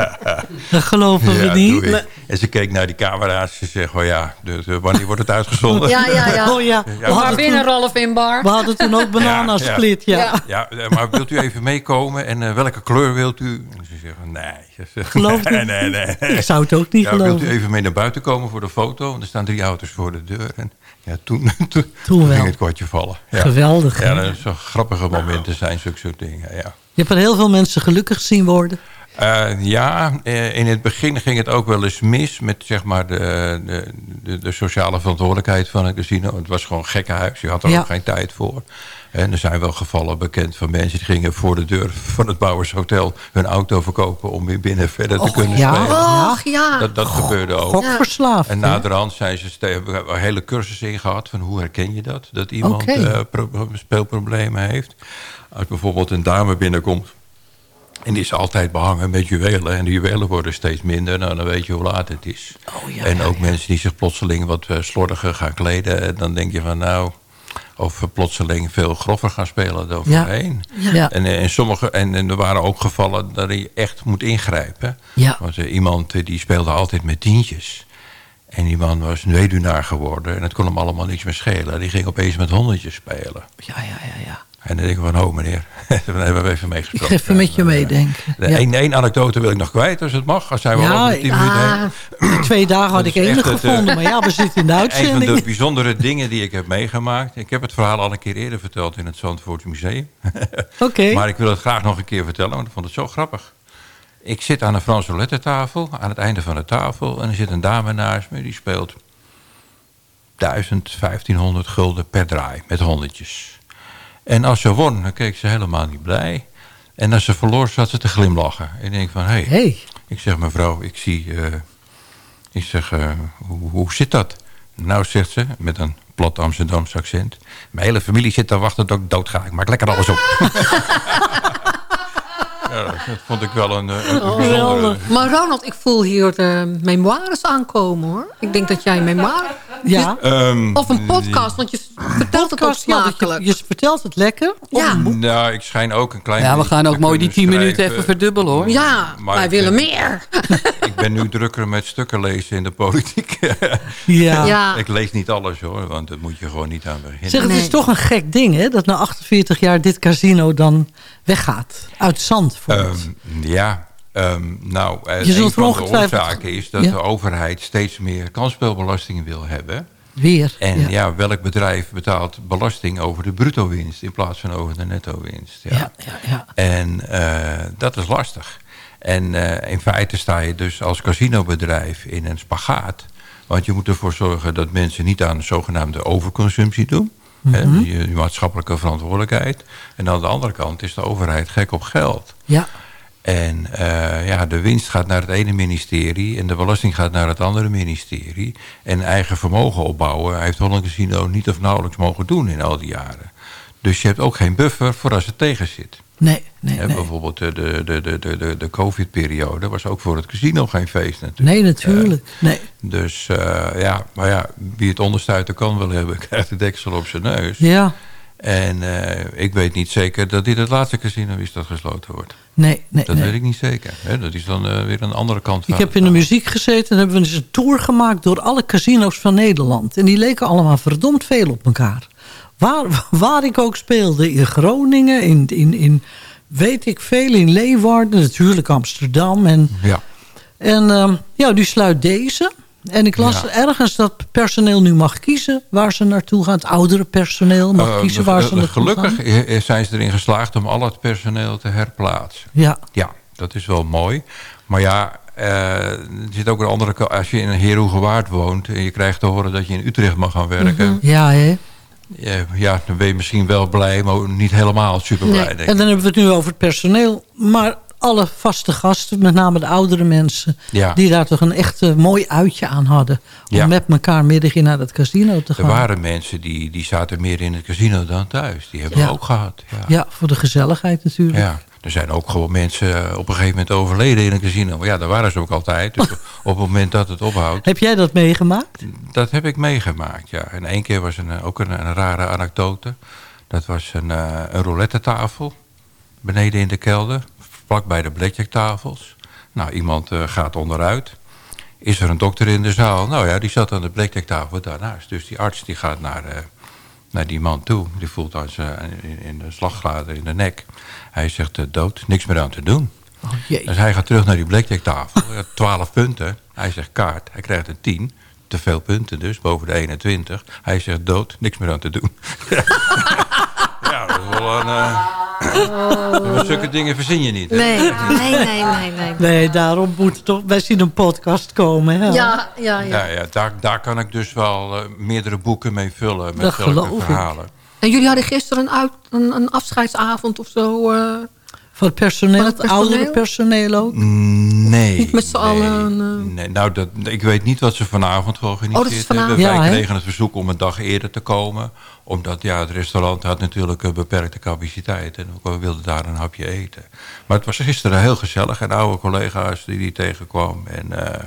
Dat geloven we Ja, niet. En ze keek naar die camera's. Ze zegt van, ja, dus, wanneer wordt het uitgezonden? Ja, ja, ja. Oh ja. Ja, We hadden Maar binnen Rolf in bar. We hadden toen ook bananasplit, ja. Ja. Ja, maar wilt u even meekomen en eh, welke kleur wilt u? En ze zegt van, nee. Ze zegt, Geloof nee, niet. nee, nee. Ik zou het ook niet Ja, wilt u geloven. even mee naar buiten komen voor de foto? Want er staan drie auto's voor de deur. En ja, toen, toen, ging het kwartje vallen. Ja. Geweldig, Ja, dat is grappige momenten zijn zulke soort dingen, ja. Je hebt er heel veel mensen gelukkig zien worden. Eh, ja, eh, in het begin ging het ook wel eens mis met zeg maar de, de, de, sociale verantwoordelijkheid van het casino. Het was gewoon een gekkenhuis, je had er Ja. ook geen tijd voor. En er zijn wel gevallen bekend van mensen die gingen voor de deur van het Bouwershotel hun auto verkopen om weer binnen verder te Och, kunnen ja. spelen. Och, ja. Dat, dat gebeurde ook. Gokverslaafd. En naderhand zijn ze hebben we een hele cursus in gehad van hoe herken je dat? Dat iemand eh, pro- speelproblemen heeft. Als bijvoorbeeld een dame binnenkomt en die is altijd behangen met juwelen. En de juwelen worden steeds minder. Nou, dan weet je hoe laat het is. Oh, ja, en ook ja. mensen die zich plotseling wat eh, slordiger gaan kleden. En dan denk je van nou... Of eh, plotseling veel grover gaan spelen dan voorheen. Ja. En, eh, en, sommige, en, en er waren ook gevallen dat je echt moet ingrijpen. Ja. Want eh, iemand eh, die speelde altijd met tientjes. En die man was een weduwnaar geworden. En het kon hem allemaal niks meer schelen. Die ging opeens met honderdjes spelen. Ja, ja, ja, ja. En dan denk ik van, oh meneer, daar hebben we even Ik meegesproken. ga even met je meedenken. De Ja. één één anekdote wil ik nog kwijt, als het mag. Als zijn we Ja, al tien minuten ah, twee dagen had ik één het, eh, gevonden. Maar ja, we zitten in de Een van de uitzending. bijzondere dingen die ik heb meegemaakt. Ik heb het verhaal al een keer eerder verteld in het Zandvoort Museum. Oké. Maar ik wil het graag nog een keer vertellen, want ik vond het zo grappig. Ik zit aan een Franse roulette tafel, aan het einde van de tafel. En er zit een dame naast me, die speelt 1000, 1500 gulden per draai met honderdjes. En als ze won, dan keek ze helemaal niet blij. En als ze verloor, zat ze te glimlachen. En ik denk van, hé. Hey. Hey. Ik zeg, mevrouw, ik zie... eh, ik zeg, eh, hoe, hoe zit dat? Nou, zegt ze, met een plat Amsterdams accent. Mijn hele familie zit te wachten tot ik doodga. Ik maak lekker alles op. ja, dat vond ik wel een, eh, een, een bijzondere... Maar Ronald, ik voel hier de memoires aankomen hoor. Ik denk dat jij een memoire... Ja. Ehm, Of een podcast, want je vertelt het ook smakelijk. je, je vertelt het lekker. Ja. een boek. Nou, ik schijn ook een klein Ja, we gaan ook mooi die kunnen 10 minuten even verdubbelen hoor. Ja, Maar wij willen ben- meer. Ik ben nu drukker met stukken lezen in de politiek. Ja. Ja. Ik lees niet alles hoor, want dat moet je gewoon niet aan beginnen. Zeg, het Nee. is toch een gek ding, hè? Dat na 48 jaar dit casino dan weggaat. Uit Zandvoort. Ehm, ja, ehm, nou, eh, Je een van de oorzaken is dat Ja. de overheid steeds meer kansspelbelasting wil hebben. Weer. En ja. ja. welk bedrijf betaalt belasting over de bruto winst in plaats van over de netto winst? Ja. Ja, ja, ja. En eh, dat is lastig. En eh, in feite sta je dus als casinobedrijf in een spagaat. Want je moet ervoor zorgen dat mensen niet aan zogenaamde overconsumptie doen. Hè, Mhm. je, je maatschappelijke verantwoordelijkheid. En aan de andere kant is de overheid gek op geld. Ja. En eh, ja, de winst gaat naar het ene ministerie en de belasting gaat naar het andere ministerie. En eigen vermogen opbouwen heeft Holland Casino niet of nauwelijks mogen doen in al die jaren. Dus je hebt ook geen buffer voor als het tegen zit. Nee, nee, nee. Bijvoorbeeld de, de, de, de, de, de, de covid-periode was ook voor het casino geen feest natuurlijk. Nee, natuurlijk. Nee. Dus eh, ja, maar ja, wie het onderstuiten kan wel hebben, krijgt de deksel op zijn neus. Ja. En eh, ik weet niet zeker dat dit het laatste casino is dat gesloten wordt. Nee, nee, Dat nee. weet ik niet zeker. Hè, dat is dan eh, weer een andere kant van Ik heb in de muziek gezeten en hebben we eens een tour gemaakt door alle casino's van Nederland. En die leken allemaal verdomd veel op elkaar. Waar, waar ik ook speelde, in Groningen, in, in, in weet ik veel, in Leeuwarden, natuurlijk Amsterdam. En, Ja. en ehm, ja, die sluit deze. En ik las Ja. ergens dat personeel nu mag kiezen waar ze naartoe gaan. Het oudere personeel mag Eh, kiezen waar eh, ze naartoe Gelukkig gaan. i- zijn ze erin geslaagd om al het personeel te herplaatsen. Ja. Ja, dat is wel mooi. Maar ja, eh, er zit ook een andere. Als je in een Heerhugowaard woont en je krijgt te horen dat je in Utrecht mag gaan werken. Mhm. Ja, hè? ja, dan ben je misschien wel blij, maar niet helemaal super blij. denk ik. En dan hebben we het nu over het personeel. Maar alle vaste gasten, met name de oudere mensen... Ja. die daar toch een echt eh, mooi uitje aan hadden... om Ja. met elkaar middag in naar het casino te Er gaan. waren mensen die, die zaten meer in het casino dan thuis. Die hebben Ja. we ook gehad. Ja. Voor de gezelligheid natuurlijk. Ja, er zijn ook gewoon mensen eh, op een gegeven moment overleden in een casino. Maar ja, daar waren ze ook altijd. Dus op het moment dat het ophoudt, Heb jij dat meegemaakt? dat heb ik meegemaakt, ja. En één keer was een, eh, ook een, een rare anekdote. Dat was een, een roulette tafel beneden in de kelder, bij de blackjack tafels. Nou, iemand eh, gaat onderuit. Is er een dokter in de zaal? Nou ja, die zat aan de blackjack tafel daarnaast. Dus die arts die gaat naar, eh, naar die man toe. Die voelt zijn, in, in de slaggladen in de nek. Hij zegt dood, niks meer aan te doen. jee. dus hij gaat terug naar die blackjack tafel. Hij had 12 punten. Hij zegt kaart. Hij krijgt een 10. Te veel punten dus, boven de 21. Hij zegt dood, niks meer aan te doen. ja, dat is wel een... maar Zulke dingen verzin je niet. hè? Nee, nee, nee, nee, nee. Nee, daarom moet het toch... Wij zien een podcast komen, hè? Ja, ja, ja. Ja, ja daar, daar kan ik dus wel eh, meerdere boeken mee vullen. Met Dat zulke ik. verhalen. En jullie hadden gisteren een, uit, een, een afscheidsavond of zo. eh, Voor het personeel, het het oudere personeel? ook? Nee. Niet met z'n allen. eh, Nee, nou, dat, ik weet niet wat ze vanavond georganiseerd Oh, vanavond. hebben. Ja, Wij hè? kregen het verzoek om een dag eerder te komen. Omdat ja, het restaurant had natuurlijk een beperkte capaciteit. En we wilden daar een hapje eten. Maar het was gisteren heel gezellig. En oude collega's die die tegenkwam. En eh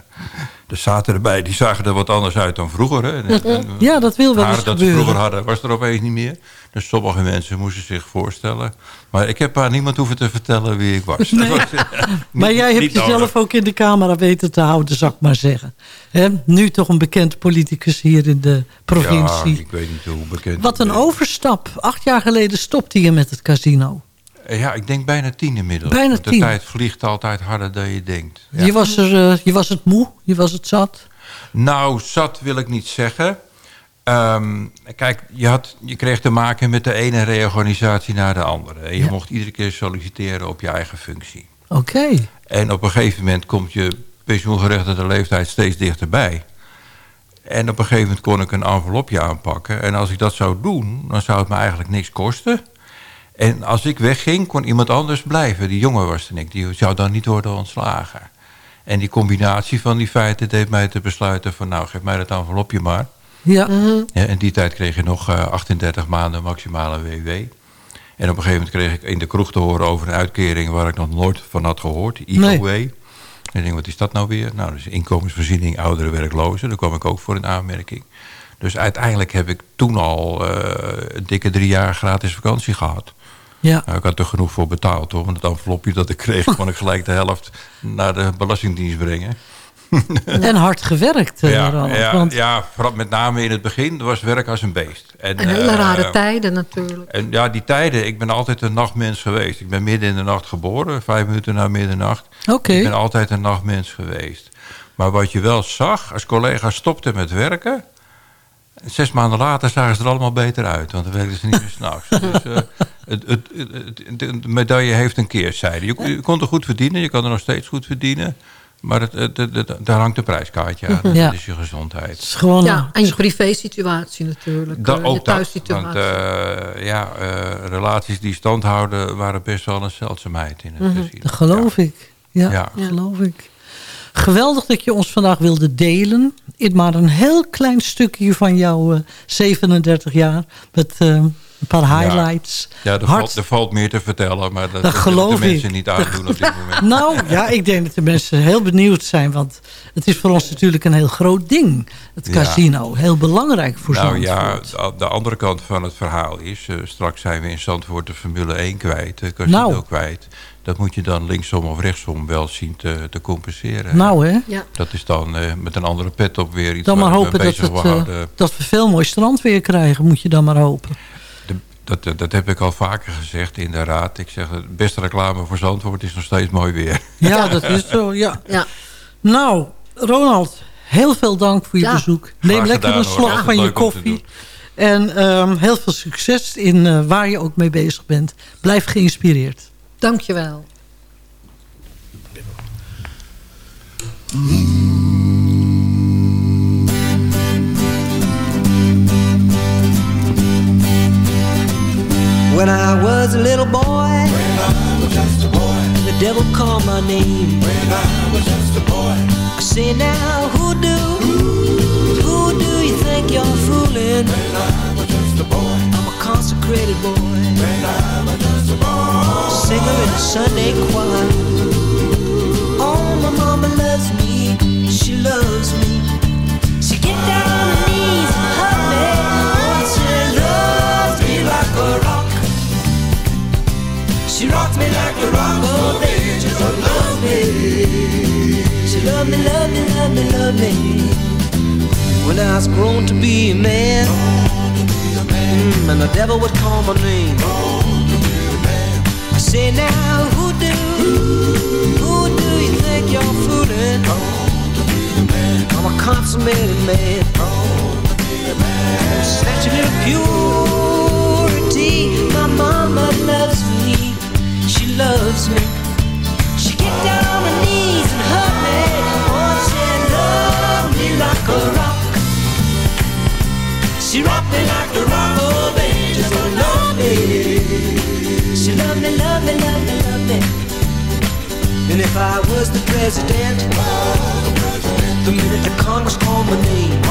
er zaten erbij, die zagen er wat anders uit dan vroeger. Hè. En- en- Ja, dat wil wel eens dat ze vroeger hadden, was er opeens niet meer. Dus sommige mensen moesten zich voorstellen. Maar ik heb aan niemand hoeven te vertellen wie ik was. Eh, Maar jij hebt jezelf nodig. ook in de camera weten te houden, zou ik maar zeggen. Hè? Nu toch een bekend politicus hier in de provincie. Ja, ik weet niet hoe bekend. Wat een overstap. Acht jaar geleden stopte je met het casino. Eh, Ja, ik denk bijna tien inmiddels. Bijna Want de tien. tijd vliegt altijd harder dan je denkt. Ja. Je, was er, eh, je was het moe, je was het zat. Nou, zat wil ik niet zeggen. Ehm, kijk, je, had, je kreeg te maken met de ene reorganisatie naar de andere. En je Ja. mocht iedere keer solliciteren op je eigen functie. Oké. En op een gegeven moment komt je pensioengerechtigde leeftijd steeds dichterbij. En op een gegeven moment kon ik een envelopje aanpakken. En als ik dat zou doen, dan zou het me eigenlijk niks kosten. En als ik wegging, kon iemand anders blijven. Die jonger was dan ik. Die zou dan niet worden ontslagen. En die combinatie van die feiten deed mij te besluiten van... nou, geef mij dat envelopje maar. Ja. Ja, in die tijd kreeg je nog eh, 38 maanden maximale WW. En op een gegeven moment kreeg ik in de kroeg te horen over een uitkering... waar ik nog nooit van had gehoord, IOW. En ik denk, wat is dat nou weer? Nou, dus inkomensvoorziening oudere werklozen. Daar kwam ik ook voor in aanmerking. Dus uiteindelijk heb ik toen al eh, een dikke drie jaar gratis vakantie gehad. Ja. Nou, ik had er genoeg voor betaald hoor. Want het envelopje dat ik kreeg, kon ik gelijk de helft naar de Belastingdienst brengen. En hard gewerkt, eh, Ja, Ronald, ja, want- ja, vooral met name in het begin was werk als een beest. En, en hele eh, rare tijden natuurlijk. En ja, die tijden, ik ben altijd een nachtmens geweest. Ik ben midden in de nacht geboren, vijf minuten na middernacht. Oké. Ik ben altijd een nachtmens geweest. Maar wat je wel zag, als collega's stopten met werken... zes maanden later zagen ze er allemaal beter uit. Want dan werkten ze niet meer s'nachts. dus eh, het, het, het, het- de medaille heeft een keerzijde. Je, je kon er goed verdienen, je kan er nog steeds goed verdienen... Maar het, het, het- het- daar hangt een prijskaartje aan. Ja. Dat is je gezondheid. is gewoon ja, en je privé-situatie natuurlijk. Dat, eh, ook je dat. thuissituatie. Want eh, ja, eh, relaties die stand houden waren best wel een zeldzaamheid in het casino. Dat geloof ik. Ja, Ja. dat geloof ik. Geweldig dat je ons vandaag wilde delen. In maar een heel klein stukje van jouw eh, 37 jaar. Met eh, een paar highlights. Ja, er, Hart- valt, er valt meer te vertellen, maar dat, Dat dat geloof de mensen niet aandoen op dit moment. Nou, ja, ik denk dat de mensen heel benieuwd zijn. Want het is voor ons natuurlijk een heel groot ding. Het Ja. casino. Heel belangrijk voor nou Zandvoort. ja, de- de andere kant van het verhaal is... eh, straks zijn we in Zandvoort de Formule 1 kwijt, de casino Nou. kwijt. Dat moet je dan linksom of rechtsom wel zien te, te compenseren. Nou, hè? Ja. Dat is dan eh, met een andere pet op weer iets Dan maar hopen dat, het, eh, dat we veel mooi strand weer krijgen. Moet je dan maar hopen. Dat, dat, dat heb ik al vaker gezegd in de raad. Ik zeg, het beste reclame voor Zandvoort is nog steeds mooi weer. Ja, dat is zo, ja. Ja. Nou, Ronald, heel veel dank voor je Ja. bezoek. Neem Graag lekker gedaan, een Altijd van je koffie. En ehm, heel veel succes in eh, waar je ook mee bezig bent. Blijf geïnspireerd. Dankjewel. When I was a little boy, when I was just a boy, the devil called my name. When I was just a boy, I say now, who do, who do you think you're fooling? When I was just a boy, I'm a consecrated boy. When I was just a boy, singer in the Sunday choir. Me, love me. When I was grown to be a man, mm, and the devil would call my name. I say now, who do, who do you think you're fooling? I'm a consummated man. Such a little purity. My mama loves me. She loves me. She get down on her knees and hug me. Like a rock. She rock me like the rock of ages. Oh, love me. She love me, love me, love me, love me. And if I was the president, the minute the Congress called my name,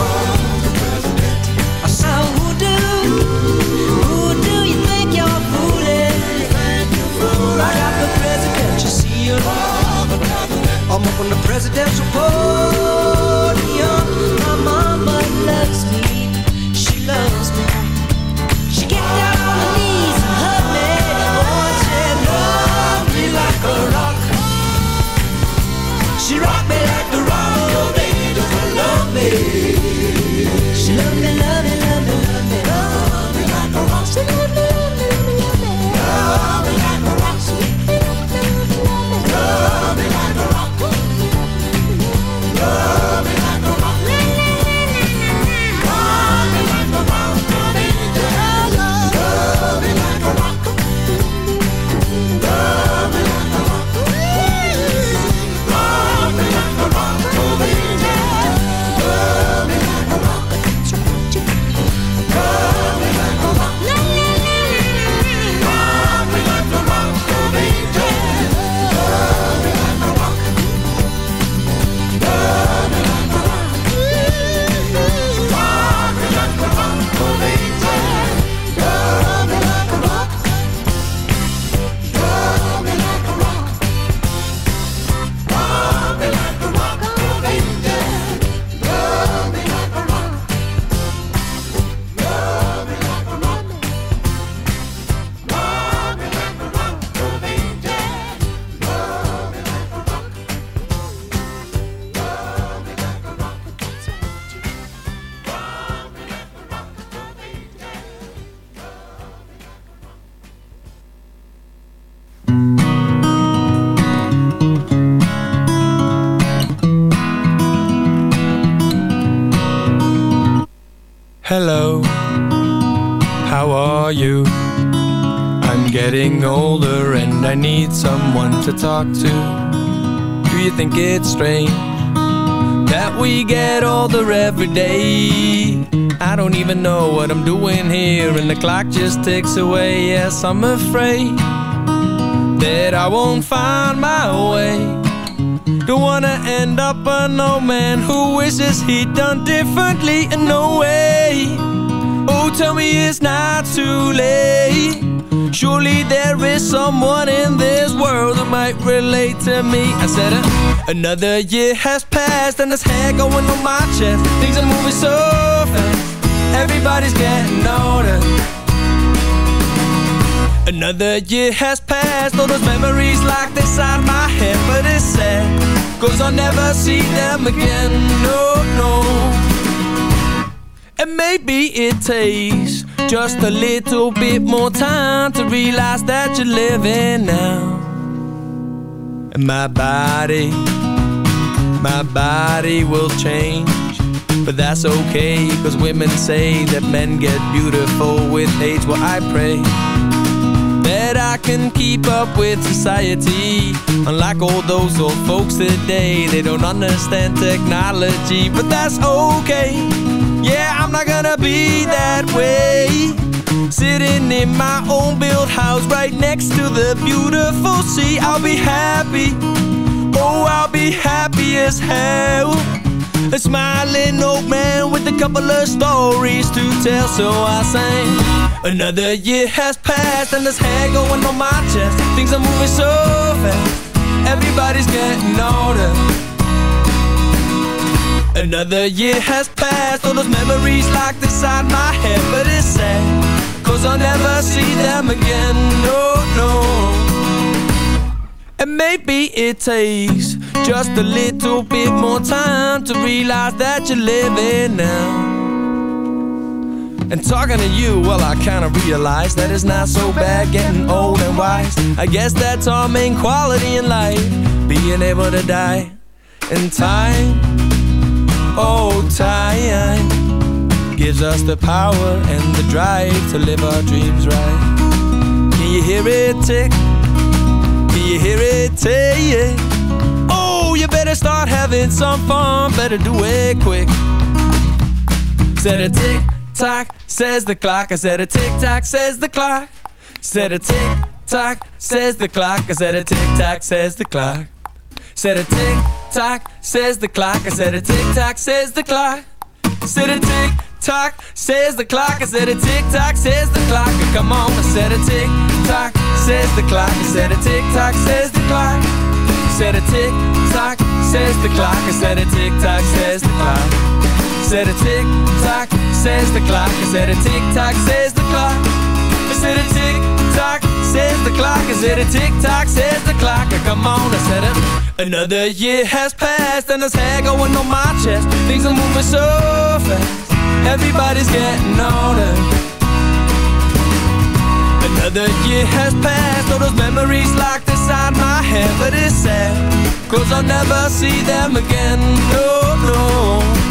I said, who do, who do you think you're fooling? Right out the presidential seal. I'm up on the presidential podium. My mama loves me, she loves me. She get down on her knees and hug me. Oh, she love me like a rock. She rock me like the rock of ages. Oh, love me. She loves me. She gets down on her knees and hugs me. Watch her love me like a rock. She rocks me like a rock She getting older and I need someone to talk to. Do you think it's strange that we get older every day? I don't even know what I'm doing here, and the clock just ticks away. Yes, I'm afraid that I won't find my way. Don't wanna end up an old man who wishes he'd done differently in no way. Oh, tell me it's not too late. Surely there is someone in this world who might relate to me. I said, uh, another year has passed and there's hair going on my chest. Things are moving so fast. Everybody's getting older. Another year has passed, all those memories this out my head, but it's sad, cause I'll never see them again, no, no. And maybe it takes just a little bit more time to realize that you're living now. And my body, my body will change. But that's okay, cause women say that men get beautiful with age. Well, I pray that I can keep up with society. Unlike all those old folks today, they don't understand technology. But that's okay, yeah, I'm not gonna be that way. Sitting in my own built house right next to the beautiful sea, I'll be happy. Oh, I'll be happy as hell. A smiling old man with a couple of stories to tell, so I sang. Another year has passed and there's hair going on my chest. Things are moving so fast, everybody's getting older. Another year has passed, all those memories locked inside my head, but it's sad, cause I'll never see them again, no, no. And maybe it takes just a little bit more time to realize that you're living now. And talking to you, well, I kinda realize that it's not so bad getting old and wise. I guess that's our main quality in life, being able to die in time. Oh, time gives us the power and the drive to live our dreams right. Can you hear it tick? Can you hear it tick? Oh, you better start having some fun. Better do it quick. Said a tick tock, says the clock. I said a tick tock, says the clock. Said a tick tock, says the clock. I said a tick tock, says the clock. Said a tick tock, says the clock. I said a tick tock, says the clock. Said a tick tock, says the clock. I said a tick tock, says the clock. Come on, I said a tick tock, says the clock. I said a tick tock, says the clock. Said a tick tock, says the clock. I said a tick tock, says the clock. Said a tick tock, says the clock. I said a tick tock, says the clock. I said a tick tock, says the clock. I said a tick tock, says the clock. Oh, come on, I said it. Another year has passed and there's hair going on my chest. Things are moving so fast. Everybody's getting older. Another year has passed, all those memories locked inside my head, but it's sad, cause I'll never see them again, no, no.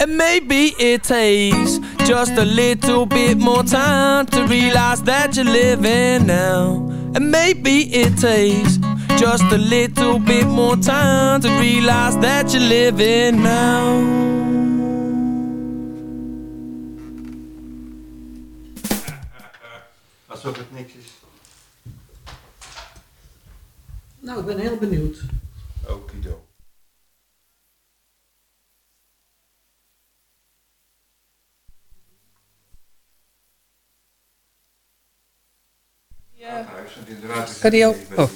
And maybe it takes just a little bit more time to realize that you're living now. And maybe it takes just a little bit more time to realize that you're living now. Alsof het niks is. Nou, ik ben heel benieuwd. Okido. Kan die ook? Oh.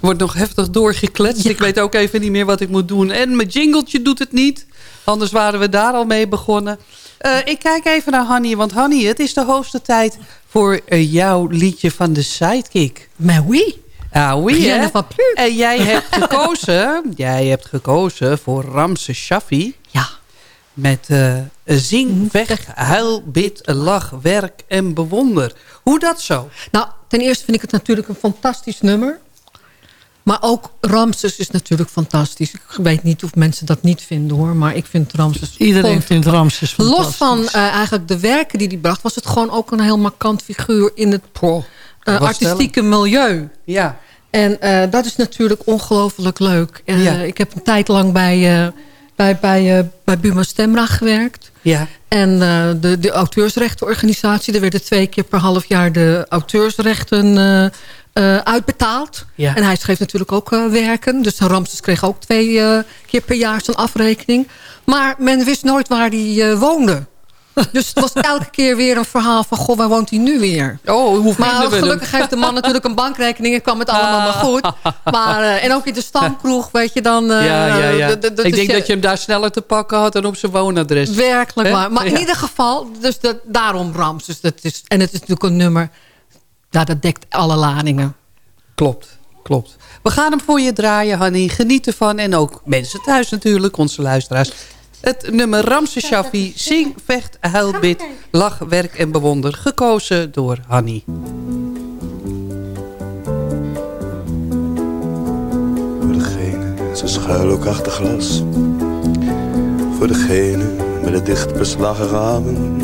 Wordt nog heftig doorgekletst. Ik weet ook even niet meer wat ik moet doen. En mijn jingletje doet het niet. Anders waren we daar al mee begonnen. Eh, ik kijk even naar Hanny. Want Hanny, het is de hoogste tijd voor uh, jouw liedje van de Sidekick. Maar wie? Ah, oui, hè? En jij hebt gekozen, jij hebt gekozen voor Ramse Shaffi. Ja. Met eh, zing, weg, huil, bid, lach, werk en bewonder. Hoe dat zo? Nou, ten eerste vind ik het natuurlijk een fantastisch nummer. Maar ook Ramses is natuurlijk fantastisch. Ik weet niet of mensen dat niet vinden hoor. Maar ik vind Ramses... Iedereen vindt Ramses fantastisch. Los van eh, eigenlijk de werken die hij bracht... was het gewoon ook een heel markant figuur in het eh, was artistieke milieu. Ja. En eh, dat is natuurlijk ongelooflijk leuk. Eh, Ja. Ik heb een tijd lang bij, eh, bij, bij, eh, bij Buma Stemra gewerkt. Ja. En eh, de, de auteursrechtenorganisatie... er werden twee keer per half jaar de auteursrechten eh, uitbetaald. Ja. En hij schreef natuurlijk ook werken. Dus Ramses kreeg ook twee keer per jaar zijn afrekening. Maar men wist nooit waar hij woonde. Dus het was elke keer weer een verhaal van... goh, waar woont hij nu weer? Oh, hoe Maar gelukkig heeft de man natuurlijk een bankrekening... en kwam het allemaal maar goed. Maar, eh, en ook in de stamkroeg, weet je dan... eh, ja, ja, ja. de- de- de- ik dus denk dat je hem daar sneller te pakken had dan op zijn woonadres. Werkelijk Hè? waar. Maar in ieder geval, dus dat, daarom Brahms. Dus dat is, en het is natuurlijk een nummer... Ja, dat dekt alle ladingen. Klopt, klopt. We gaan hem voor je draaien, Hanny. Geniet ervan. En ook mensen thuis natuurlijk, onze luisteraars. Het nummer Ramse Shaffi. Zing, vecht, huil, bid, lach, werk en bewonder. Gekozen door Hanny. Voor degene, ze schuil ook achter glas. Voor degene met de dicht beslagen ramen.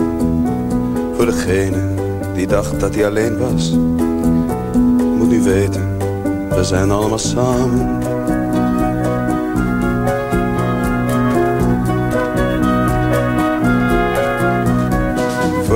Voor degene die dacht dat hij alleen was. Moet nu weten, we zijn allemaal samen.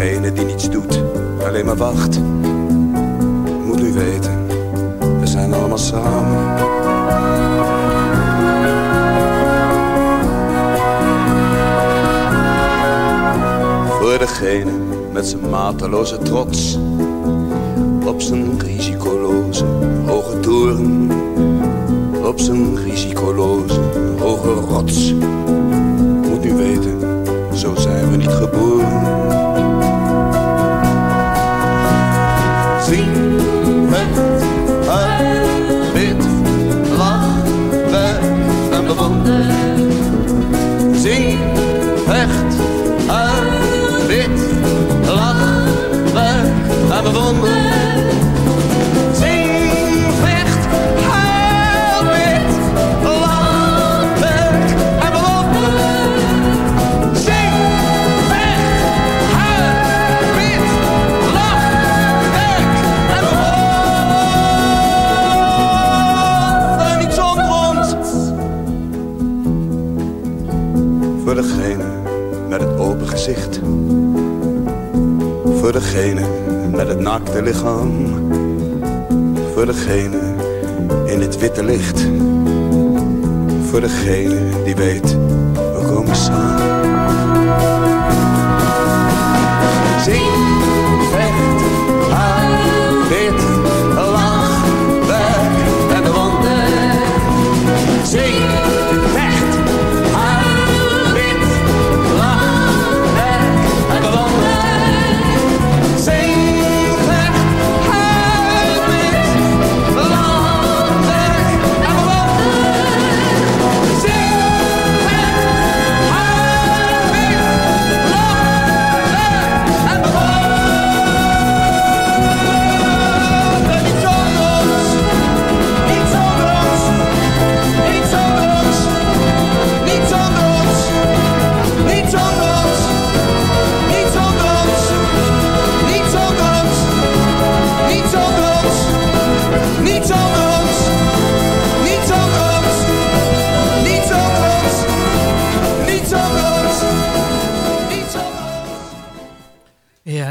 Degene die niets doet, alleen maar wacht. Moet nu weten, we zijn allemaal samen. Voor degene met zijn mateloze trots. Op zijn risicoloze hoge toren. Op zijn risicoloze hoge rots. Voor degene in het witte licht. Voor degene die weet, we komen samen. Zing,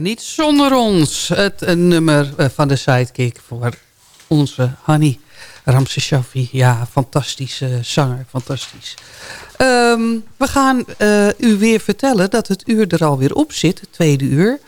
niet zonder ons. Het een nummer eh, van de sidekick voor onze Hanny Ramse Shaffi. Ja, fantastische zanger, fantastisch. Ehm, we gaan uh, u weer vertellen dat het uur er alweer op zit, het tweede uur.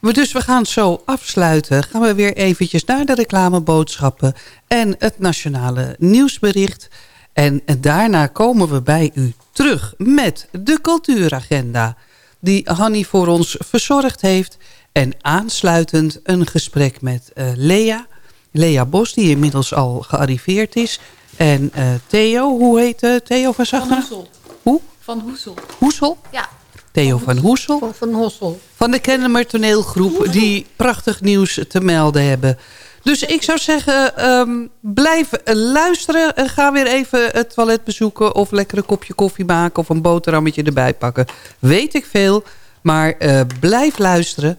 We, dus we gaan zo afsluiten. Gaan we weer eventjes naar de reclameboodschappen en het nationale nieuwsbericht. En daarna komen we bij u terug met de cultuuragenda die Hanny voor ons verzorgd heeft. En aansluitend een gesprek met uh, Lea. Lea Bos, die inmiddels al gearriveerd is. En uh, Theo, hoe heet uh, Theo van Zachteren? Van Hoesel. Hoe? Van Hoesel. Hoesel? Ja. Theo van Hoesel. Van, van Hossel. Van de Kennemer toneelgroep die prachtig nieuws te melden hebben. Dus ik zou zeggen, um, blijf luisteren. Ga weer even het toilet bezoeken of lekker een kopje koffie maken... of een boterhammetje erbij pakken. Weet ik veel, maar uh, blijf luisteren.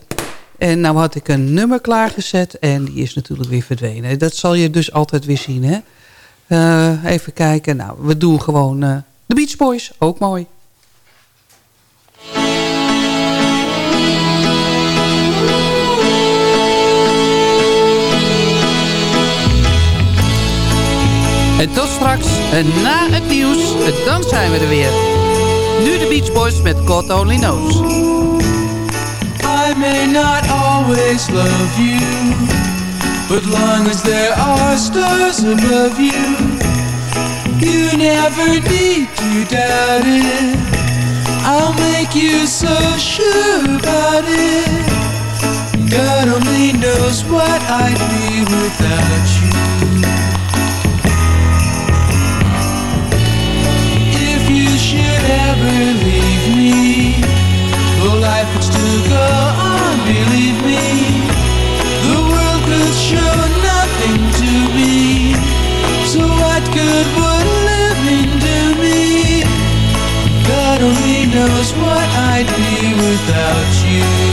En nou had ik een nummer klaargezet en die is natuurlijk weer verdwenen. Dat zal je dus altijd weer zien, hè? Uh, even kijken. Nou, we doen gewoon uh, de Beach Boys. Ook mooi. En tot straks, na het nieuws, dan zijn we er weer. Nu de Beach Boys met God Only Knows. I may not always love you But long as there are stars above you You never need to doubt it I'll make you so sure about it God only knows what I'd be without you leave me. Though life would still go on, believe me. The world could show nothing to me. So what good would living do me? God only knows what I'd be without you